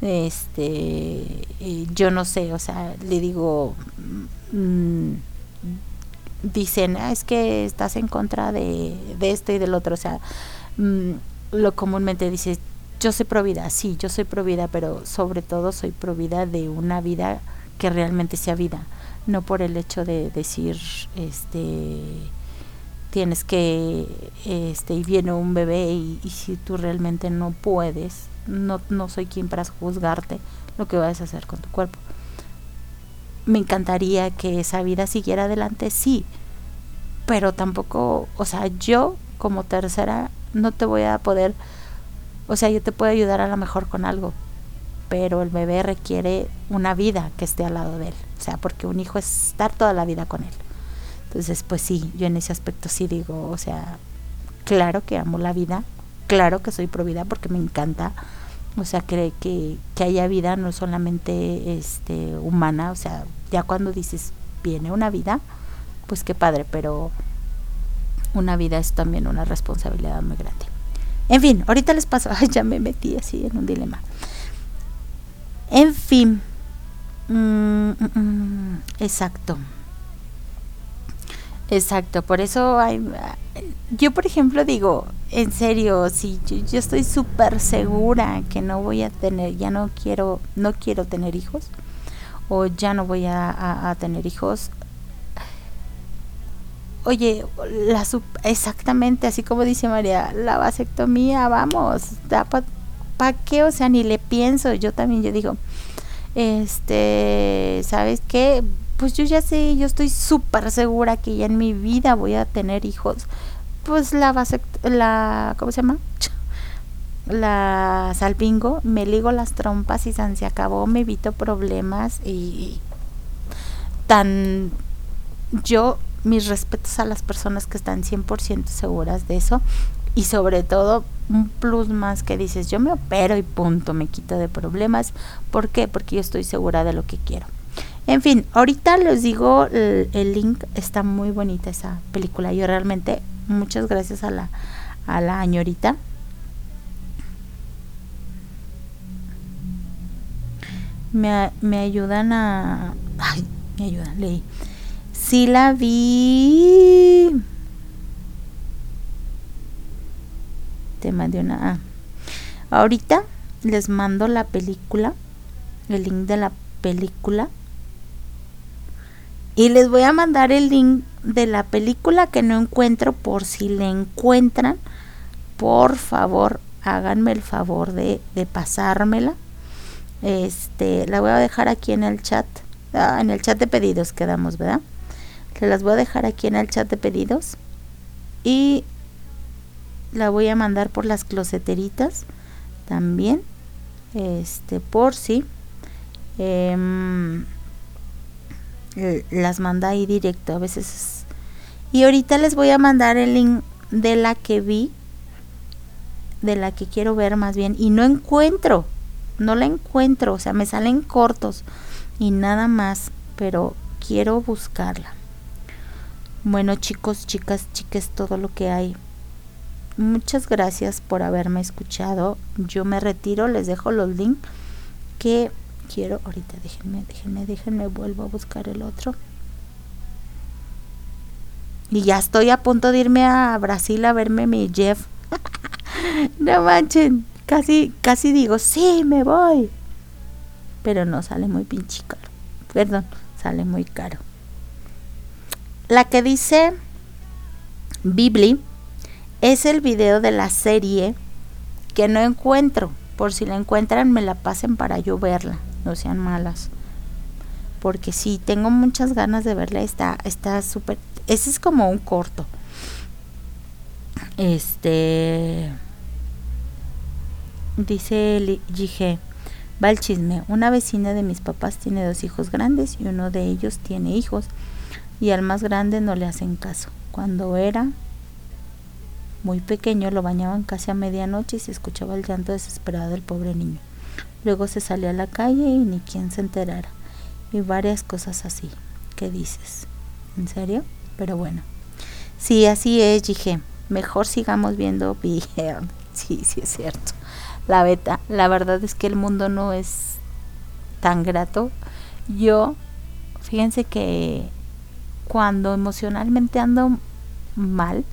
Este, eh, yo no sé, o sea, le digo, mm, dicen, ah, es que estás en contra de, de esto y del otro, o sea, mm, lo comúnmente dices, yo soy provida, sí, yo soy provida, pero sobre todo soy provida de una vida que realmente sea vida, no por el hecho de decir, este, tienes que, este, y viene un bebé y, si tú realmente no puedes, no, no soy quien para juzgarte lo que vas a hacer con tu cuerpo. Me encantaría que esa vida siguiera adelante, sí, pero tampoco, o sea, yo como tercera no te voy a poder, o sea, yo te puedo ayudar a lo mejor con algo, pero el bebé requiere una vida que esté al lado de él, o sea, porque un hijo es estar toda la vida con él. Entonces, pues sí, yo en ese aspecto sí digo, o sea, claro que amo la vida, claro que soy pro vida porque me encanta, o sea, que, que, que haya vida no solamente este, humana, o sea, ya cuando dices, viene una vida, pues qué padre, pero una vida es también una responsabilidad muy grande. En fin, ahorita les paso, (laughs) ya me metí así en un dilema. En fin, mm, mm, mm, exacto. Exacto, por eso hay, yo por ejemplo digo, en serio, si yo, estoy súper segura que no voy a tener, ya no quiero, no quiero tener hijos, o ya no voy a, a, a tener hijos, oye, la exactamente así como dice María, la vasectomía, vamos, ¿para pa qué? O sea, ni le pienso, yo también, yo digo, este, ¿sabes qué? Pues yo ya sé, yo estoy súper segura que ya en mi vida voy a tener hijos. Pues la la, ¿cómo se llama? La salpingo, me ligo las trompas y se acabó, me evito problemas y tan yo mis respetos a las personas que están 100% seguras de eso y sobre todo un plus más que dices yo me opero y punto, me quito de problemas. ¿Por qué? Porque yo estoy segura de lo que quiero. En fin, ahorita les digo el, link, está muy bonita esa película. Yo realmente, muchas gracias a la, a la añorita. Me, me ayudan a... Ay, me ayudan, leí. Sí la vi. Te mandé una. Ah. Ahorita les mando la película, el link de la película. Y les voy a mandar el link de la película que no encuentro por si le encuentran. Por favor, háganme el favor de, de pasármela. Este, la voy a dejar aquí en el chat. Ah, en el chat de pedidos quedamos, ¿verdad? Se las voy a dejar aquí en el chat de pedidos. Y la voy a mandar por las closeteritas también. Este, por si. Em, las manda ahí directo. A veces. Y ahorita les voy a mandar el link de la que vi. De la que quiero ver más bien. Y no encuentro. No la encuentro. O sea, me salen cortos. Y nada más. Pero quiero buscarla. Bueno chicos, chicas, chiques, todo lo que hay. Muchas gracias por haberme escuchado. Yo me retiro, les dejo los links que quiero. Ahorita déjenme, déjenme, déjenme, vuelvo a buscar el otro. Y ya estoy a punto de irme a Brasil a verme mi Jeff. (laughs) no manchen, casi, casi digo, sí, me voy. Pero no, sale muy pinche caro. Perdón, sale muy caro. La que dice Bibli es el video de la serie que no encuentro. Por si la encuentran, me la pasen para yo verla. No sean malas. Porque sí, tengo muchas ganas de verla. Está está súper. Ese es como un corto. Este. Dice G. Va el chisme. Una vecina de mis papás tiene dos hijos grandes y uno de ellos tiene hijos y al más grande no le hacen caso. Cuando era muy pequeño lo bañaban casi a medianoche y se escuchaba el llanto desesperado del pobre niño. Luego se salía a la calle y ni quien se enterara. Y varias cosas así. ¿Qué dices? ¿En serio? Pero bueno. Sí, así es, dije. Mejor sigamos viendo (laughs) Big Sí, sí es cierto. La beta, la verdad es que el mundo no es tan grato. Yo, fíjense que cuando emocionalmente ando mal,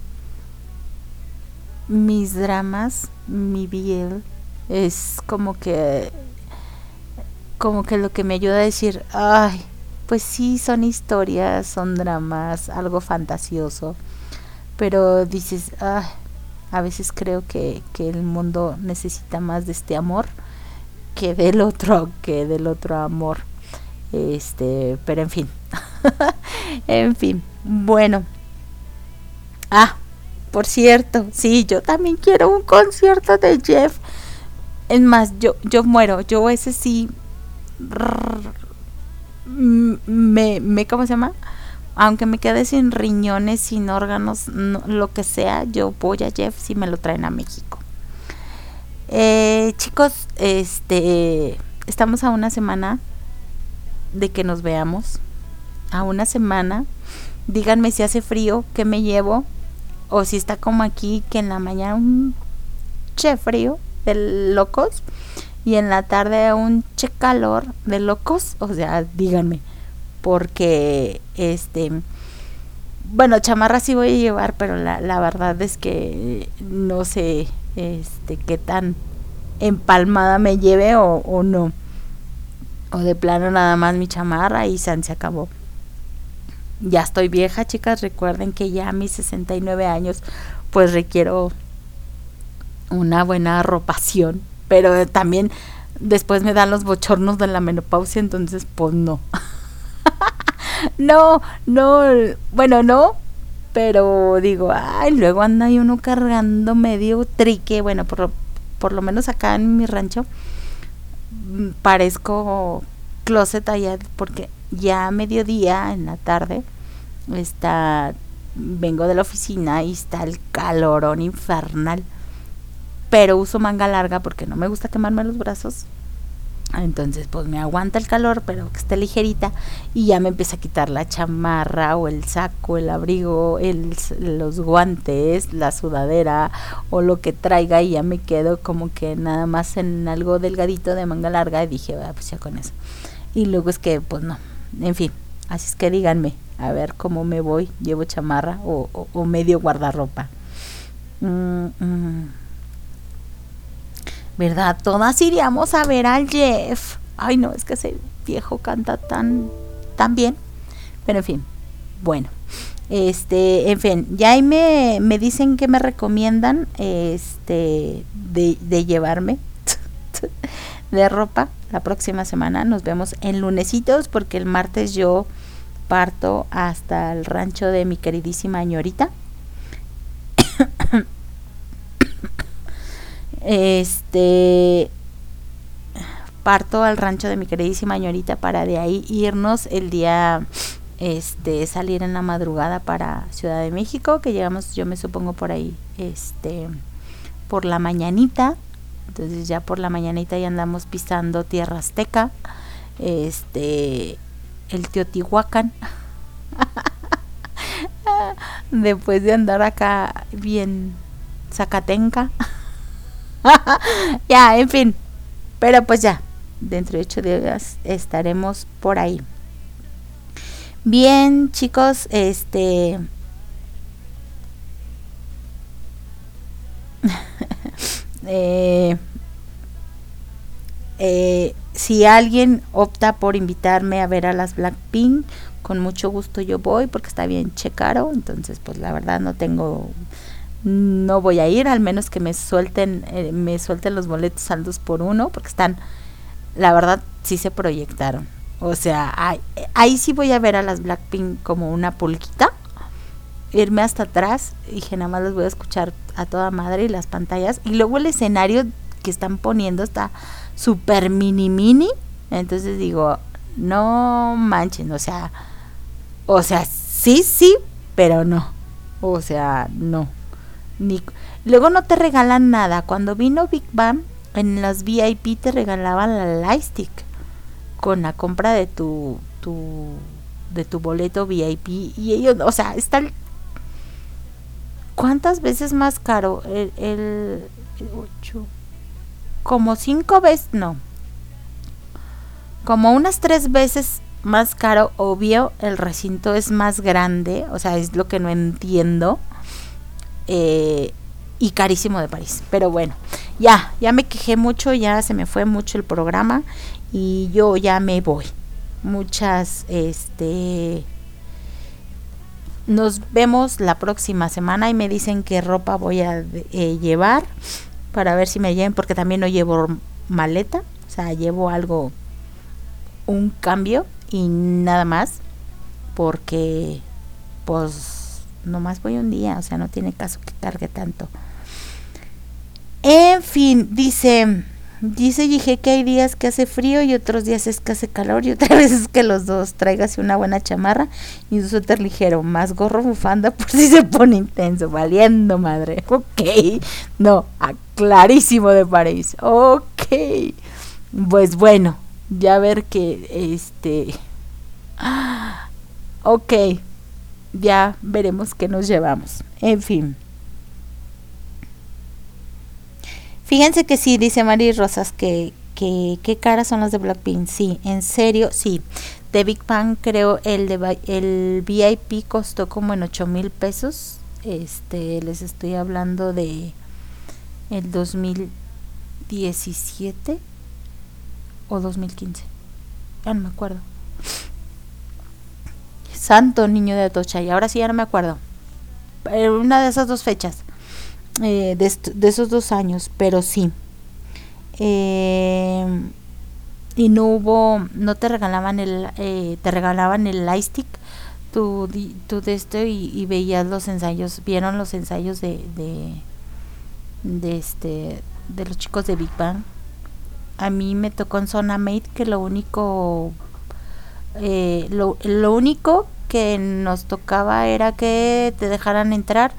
mis dramas, mi biel, es como que como que lo que me ayuda a decir, ay, pues sí, son historias, son dramas, algo fantasioso, pero dices, ay, a veces creo que, que el mundo necesita más de este amor que del otro, que del otro amor. Este, pero en fin. (laughs) en fin. Bueno. Ah, por cierto, sí, yo también quiero un concierto de Jeff. Es más, yo, yo muero, yo ese sí me, me, ¿cómo se llama? Aunque me quede sin riñones, sin órganos, lo que sea, yo voy a Jeff si me lo traen a México. Eh, chicos, este, estamos a una semana de que nos veamos. A una semana. Díganme si hace frío, que me llevo o si está como aquí que en la mañana un che frío de locos y en la tarde un che calor de locos, o sea, díganme, porque este bueno, chamarra sí voy a llevar, pero la, la verdad es que no sé este qué tan empalmada me lleve o, o no. O de plano nada más mi chamarra y se acabó ya estoy vieja, chicas, recuerden que ya a mis 69 años pues requiero una buena arropación, pero también después me dan los bochornos de la menopausia, entonces pues no. (laughs) no, no, bueno, no, pero digo, ay, luego anda y uno cargando medio trique, bueno, por, por lo menos acá en mi rancho mm, parezco closet allá porque ya a mediodía en la tarde está vengo de la oficina y está el calorón infernal pero uso manga larga porque no me gusta quemarme los brazos entonces pues me aguanta el calor pero que esté ligerita y ya me empieza a quitar la chamarra o el saco el abrigo el, los guantes la sudadera o lo que traiga y ya me quedo como que nada más en algo delgadito de manga larga y dije ah, pues ya con eso y luego es que pues no en fin, así es que díganme, a ver cómo me voy, llevo chamarra o, medio guardarropa. Mm, mm. ¿Verdad? Todas iríamos a ver al Jeff. Ay, no, es que ese viejo canta tan, tan bien. Pero en fin, bueno. Este, en fin, ya ahí me, me dicen que me recomiendan este de, de llevarme (laughs) de ropa la próxima semana. Nos vemos en lunesitos porque el martes yo parto hasta el rancho de mi queridísima ñorita. (coughs) este parto al rancho de mi queridísima ñorita para de ahí irnos el día este salir en la madrugada para Ciudad de México, que llegamos yo me supongo por ahí este por la mañanita entonces ya por la mañanita ya andamos pisando tierra azteca, este, el Teotihuacán. (laughs) Después de andar acá bien Zacatenca. (laughs) ya, en fin. Pero pues ya, dentro de ocho días estaremos por ahí. Bien, chicos, este (laughs) Eh, eh, si alguien opta por invitarme a ver a las Blackpink, con mucho gusto yo voy porque está bien checaro, entonces pues la verdad no tengo no voy a ir, al menos que me suelten eh, me suelten los boletos saldos por uno porque están la verdad sí se proyectaron. O sea, ahí, sí voy a ver a las Blackpink como una pulquita irme hasta atrás y dije nada más los voy a escuchar a toda madre y las pantallas y luego el escenario que están poniendo está súper mini mini entonces digo no manchen o sea o sea sí sí pero no O sea, no. Luego no te regalan nada. Cuando vino Big Bang, en las VIP te regalaban la Lightstick con la compra de tu, tu de tu boleto VIP y ellos, o sea, está ¿Cuántas veces más caro el, el, Como cinco veces, no. Como unas tres veces más caro, obvio, el recinto es más grande, o sea, es lo que no entiendo. Eh, y carísimo de París. Pero bueno, ya, ya me quejé mucho, ya se me fue mucho el programa y yo ya me voy. Muchas, este, nos vemos la próxima semana y me dicen qué ropa voy a eh, llevar para ver si me lleven porque también no llevo maleta, o sea, llevo algo, un cambio y nada más porque pues nomás voy un día, o sea, no tiene caso que cargue tanto. En fin, dice Dice dije que hay días que hace frío y otros días es que hace calor y otras (laughs) veces que los dos. Tráigase una buena chamarra y un suéter ligero, más gorro bufanda por si se pone intenso, valiendo madre. (laughs) Ok, no, clarísimo de París. Ok, pues bueno, ya ver que este... (gasps) Ok, ya veremos qué nos llevamos. En fin. Fíjense que sí, dice Mari Rosas, que, que qué caras son las de Blackpink. Sí, en serio, sí. De Big Bang creo el de el VIP costó como en 8 mil pesos. Este, les estoy hablando de el 2017 o 2015. Ya no me acuerdo. Santo niño de Atocha, y ahora sí ya no me acuerdo. Pero una de esas dos fechas. Eh, de, esos dos años, pero sí. Eh, y no hubo, no te regalaban el, eh, te regalaban el lightstick, tú, tú de esto y, veías los ensayos, vieron los ensayos de, de, de este, de los chicos de Big Bang. A mí me tocó en Zona Mate que lo único, lo, lo único que nos tocaba era que te dejaran entrar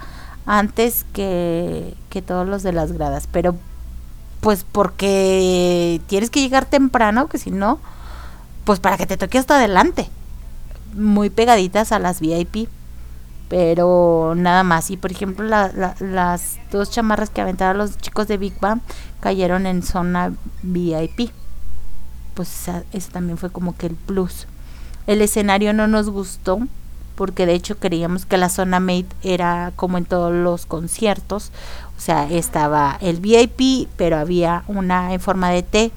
antes que, que todos los de las gradas, pero pues porque tienes que llegar temprano, que si no, pues para que te toque hasta adelante, muy pegaditas a las VIP, pero nada más. Y por ejemplo, las dos chamarras que aventaron los chicos de Big Bang cayeron en zona VIP, pues eso también fue como que el plus. El escenario no nos gustó porque de hecho creíamos que la zona mate era como en todos los conciertos, o sea, estaba el VIP, pero había una en forma de T.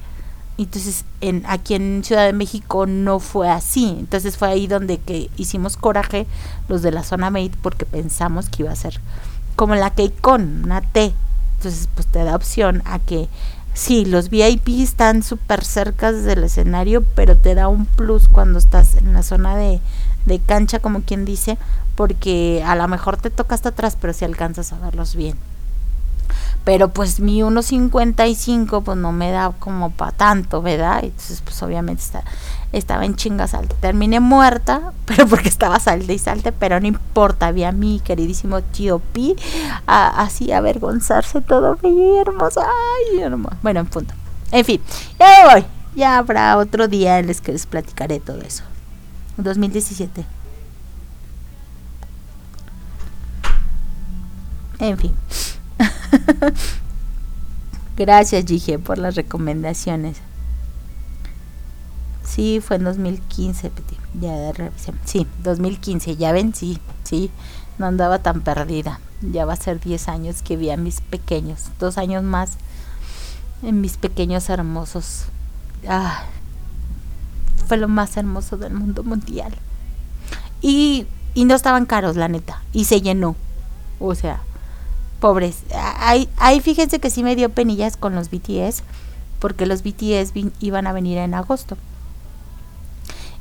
Entonces, en, aquí en Ciudad de México no fue así. Entonces fue ahí donde que hicimos coraje los de la zona mate porque pensamos que iba a ser como la con una T. Entonces, pues te da opción a que sí, los VIP están súper cerca del escenario, pero te da un plus cuando estás en la zona de, de cancha, como quien dice, porque a lo mejor te toca hasta atrás, pero si alcanzas a verlos bien. Pero pues mi 1.55 pues no me da como para tanto, ¿verdad? Entonces pues obviamente está, estaba en chinga salte. Terminé muerta, (laughs) pero porque estaba salte y salte, pero no importa, había mi queridísimo tío Pi así avergonzarse todo y hermoso. Ay, hermoso. Bueno, en punto. En fin, ya me voy. Ya habrá otro día les que les platicaré todo eso. 2017. En fin. (laughs) Gracias, Gige, por las recomendaciones. Sí, fue en 2015, Ya de revisión. Sí, 2015, ya ven, sí, sí. No andaba tan perdida. Ya va a ser 10 años que vi a mis pequeños. Dos años más en mis pequeños hermosos. Ah, fue lo más hermoso del mundo mundial. Y, y no estaban caros, la neta. Y se llenó. O sea, pobres. Ahí, ahí fíjense que sí me dio penillas con los BTS, porque los BTS iban a venir en agosto.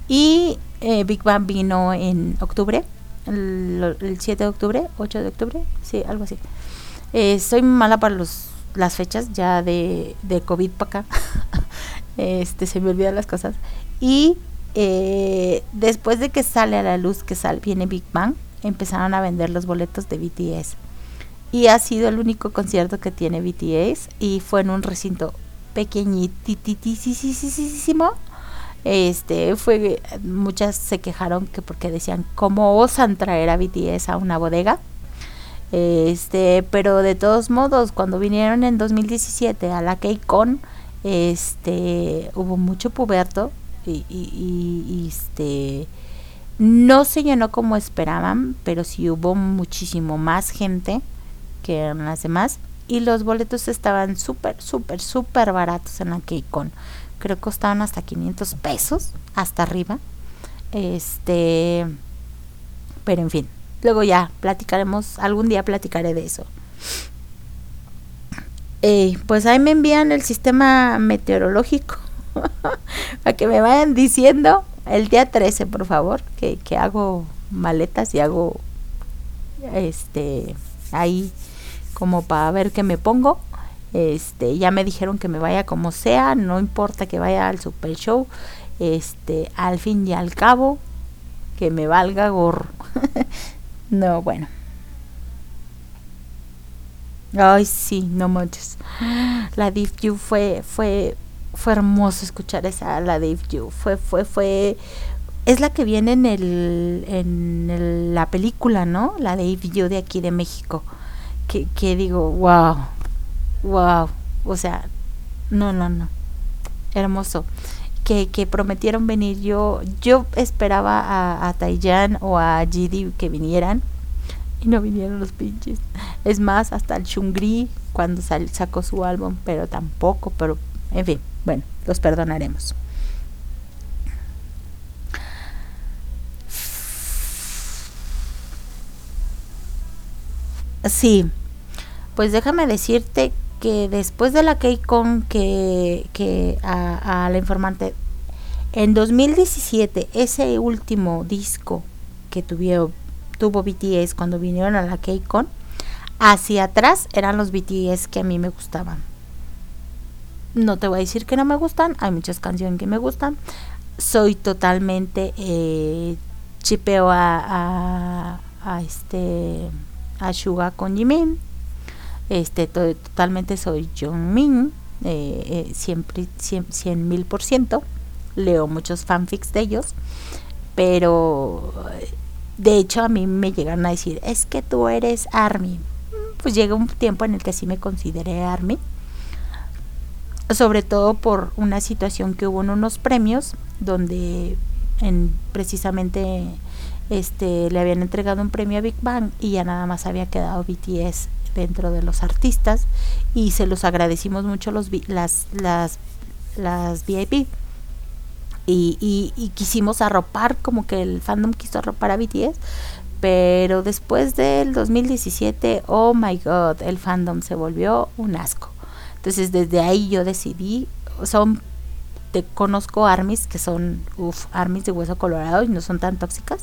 Y eh, Big Bang vino en octubre, el, 7 de octubre, 8 de octubre, sí, algo así. Eh, soy mala para los, las fechas ya de, de COVID para acá. (laughs) este, se me olvidan las cosas. Y eh, después de que sale a la luz que sale, viene Big Bang, empezaron a vender los boletos de BTS. Y ha sido el único concierto que tiene BTS y fue en un recinto pequeñitititititititimo. Este fue muchas se quejaron que porque decían cómo osan traer a BTS a una bodega. Este, pero de todos modos, cuando vinieron en 2017 a la KCON, este, hubo mucho puberto y, y, este, no se llenó como esperaban, pero sí hubo muchísimo más gente que en las demás y los boletos estaban súper, súper, súper baratos en la KCON. Creo que costaban hasta 500 pesos, hasta arriba. Este, pero en fin, luego ya platicaremos, algún día platicaré de eso. pues ahí me envían el sistema meteorológico (laughs) para que me vayan diciendo el día 13, por favor, que, que hago maletas y hago este ahí como para ver qué me pongo. Este, ya me dijeron que me vaya como sea, no importa que vaya al super show. Este, al fin y al cabo, que me valga gorro. (laughs) no, bueno. Ay, sí, no manches. La Div You fue, fue, fue hermoso escuchar esa, la Div You. Fue, fue, fue. Es la que viene en el, en la película, ¿no? La Dave You de aquí de México que, digo, wow, wow, o sea, no, no, no, hermoso. Que, que prometieron venir, yo yo esperaba a, a Taiyan o a Gidi que vinieran y no vinieron los pinches. Es más, hasta el Chungri cuando sacó su álbum, pero tampoco, pero en fin, bueno, los perdonaremos. Sí, pues déjame decirte que después de la KCON que, que a, la informante, en 2017, ese último disco que tuvieron, tuvo BTS cuando vinieron a la KCON, hacia atrás eran los BTS que a mí me gustaban. No te voy a decir que no me gustan, hay muchas canciones que me gustan. Soy totalmente eh, chipeo a, a, este a Suga con Jimin este totalmente soy John Min eh, eh, siempre 100 mil por ciento leo muchos fanfics de ellos pero de hecho a mí me llegaron a decir es que tú eres Army pues llega un tiempo en el que sí me consideré Army sobre todo por una situación que hubo en unos premios donde en precisamente este le habían entregado un premio a Big Bang y ya nada más había quedado BTS dentro de los artistas y se los agradecimos mucho los las las las VIP y, y, quisimos arropar como que el fandom quiso arropar a BTS pero después del 2017 oh my god el fandom se volvió un asco. Entonces desde ahí yo decidí son te conozco armies que son uf, armies de hueso colorado y no son tan tóxicas.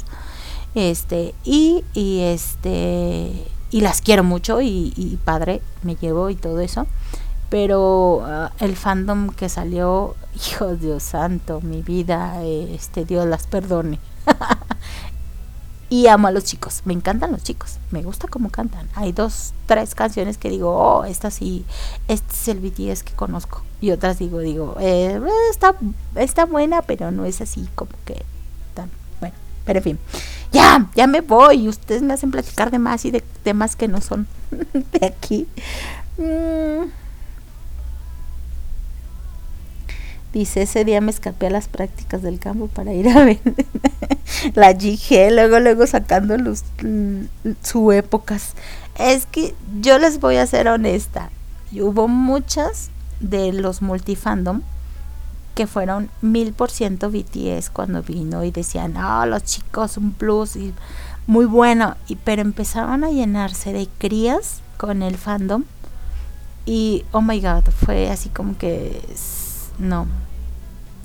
Este y, y este y las quiero mucho y, padre, me llevo y todo eso. Pero ah, el fandom que salió, (laughs) hijo Dios santo, mi vida, este Dios las perdone. (laughs) y amo a los chicos, me encantan los chicos, me gusta cómo cantan. Hay dos, tres canciones que digo, oh, esta sí, este es el BTS que conozco. Y otras digo, digo, eh, está, está buena, pero no es así como que tan bueno. Pero en fin, ya, ya me voy. Ustedes me hacen platicar de más y de temas que no son (laughs) de aquí. Mm. Dice, ese día me escapé a las prácticas del campo para ir a (laughs) ver la GG, luego, luego sacando los, su épocas. Es que yo les voy a ser honesta. Hubo muchas de los multifandom que fueron mil por ciento BTS cuando vino y decían, ah, los chicos, un plus y muy bueno, y, pero empezaron a llenarse de crías con el fandom y, oh my god, fue así como que, no,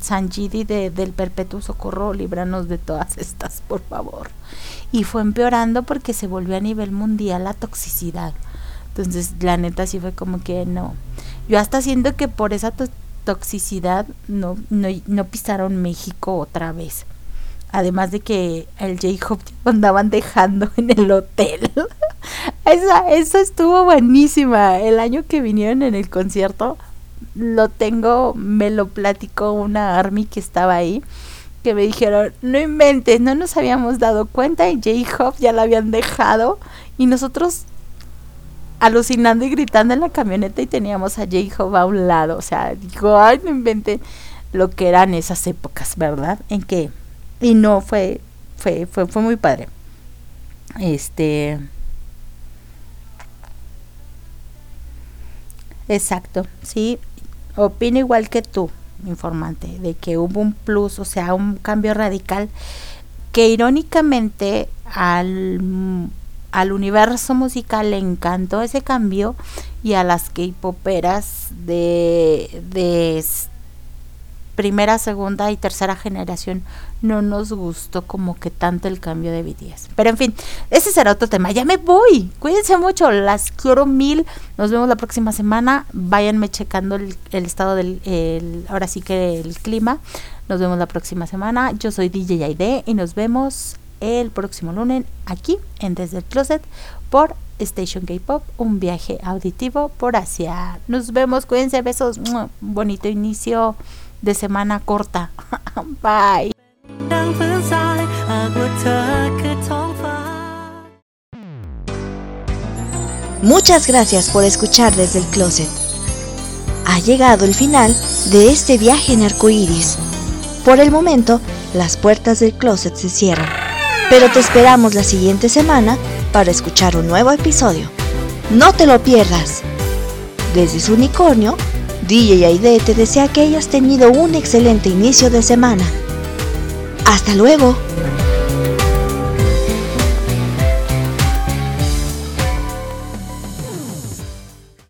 Sanjidi de, del perpetuo socorro, líbranos de todas estas, por favor. Y fue empeorando porque se volvió a nivel mundial la toxicidad. Entonces, la neta sí fue como que no. Yo hasta siento que por esa toxicidad no, no, no pisaron México otra vez. Además de que el J-Hope andaban dejando en el hotel. (laughs) esa, esa estuvo buenísima. El año que vinieron en el concierto, lo tengo, me lo platicó una Army que estaba ahí. Que me dijeron, no inventes, no nos habíamos dado cuenta y J-Hope ya la habían dejado. Y nosotros alucinando y gritando en la camioneta y teníamos a J-Hope a un lado. O sea, digo, ay, no inventen lo que eran esas épocas, ¿verdad? En que y no fue fue fue fue muy padre. Este Exacto, sí, opino igual que tú, informante, de que hubo un plus, o sea, un cambio radical que irónicamente al, al universo musical le encantó ese cambio y a las K-poperas de, de primera, segunda y tercera generación no nos gustó como que tanto el cambio de BTS. Pero en fin, ese será otro tema. Ya me voy. Cuídense mucho. Las quiero mil. Nos vemos la próxima semana. Váyanme checando el, estado del, ahora sí que el clima. Nos vemos la próxima semana. Yo soy DJ Aide y nos vemos el próximo lunes aquí en Desde el Closet por Station K-Pop, un viaje auditivo por Asia. Nos vemos, cuídense, besos, bonito inicio de semana corta. (laughs) Bye. Muchas gracias por escuchar desde el closet. Ha llegado el final de este viaje en arcoíris. Por el momento, las puertas del closet se cierran, pero te esperamos la siguiente semana para escuchar un nuevo episodio. No te lo pierdas. Desde su unicornio, DJ Aide te desea que hayas tenido un excelente inicio de semana. ¡Hasta luego!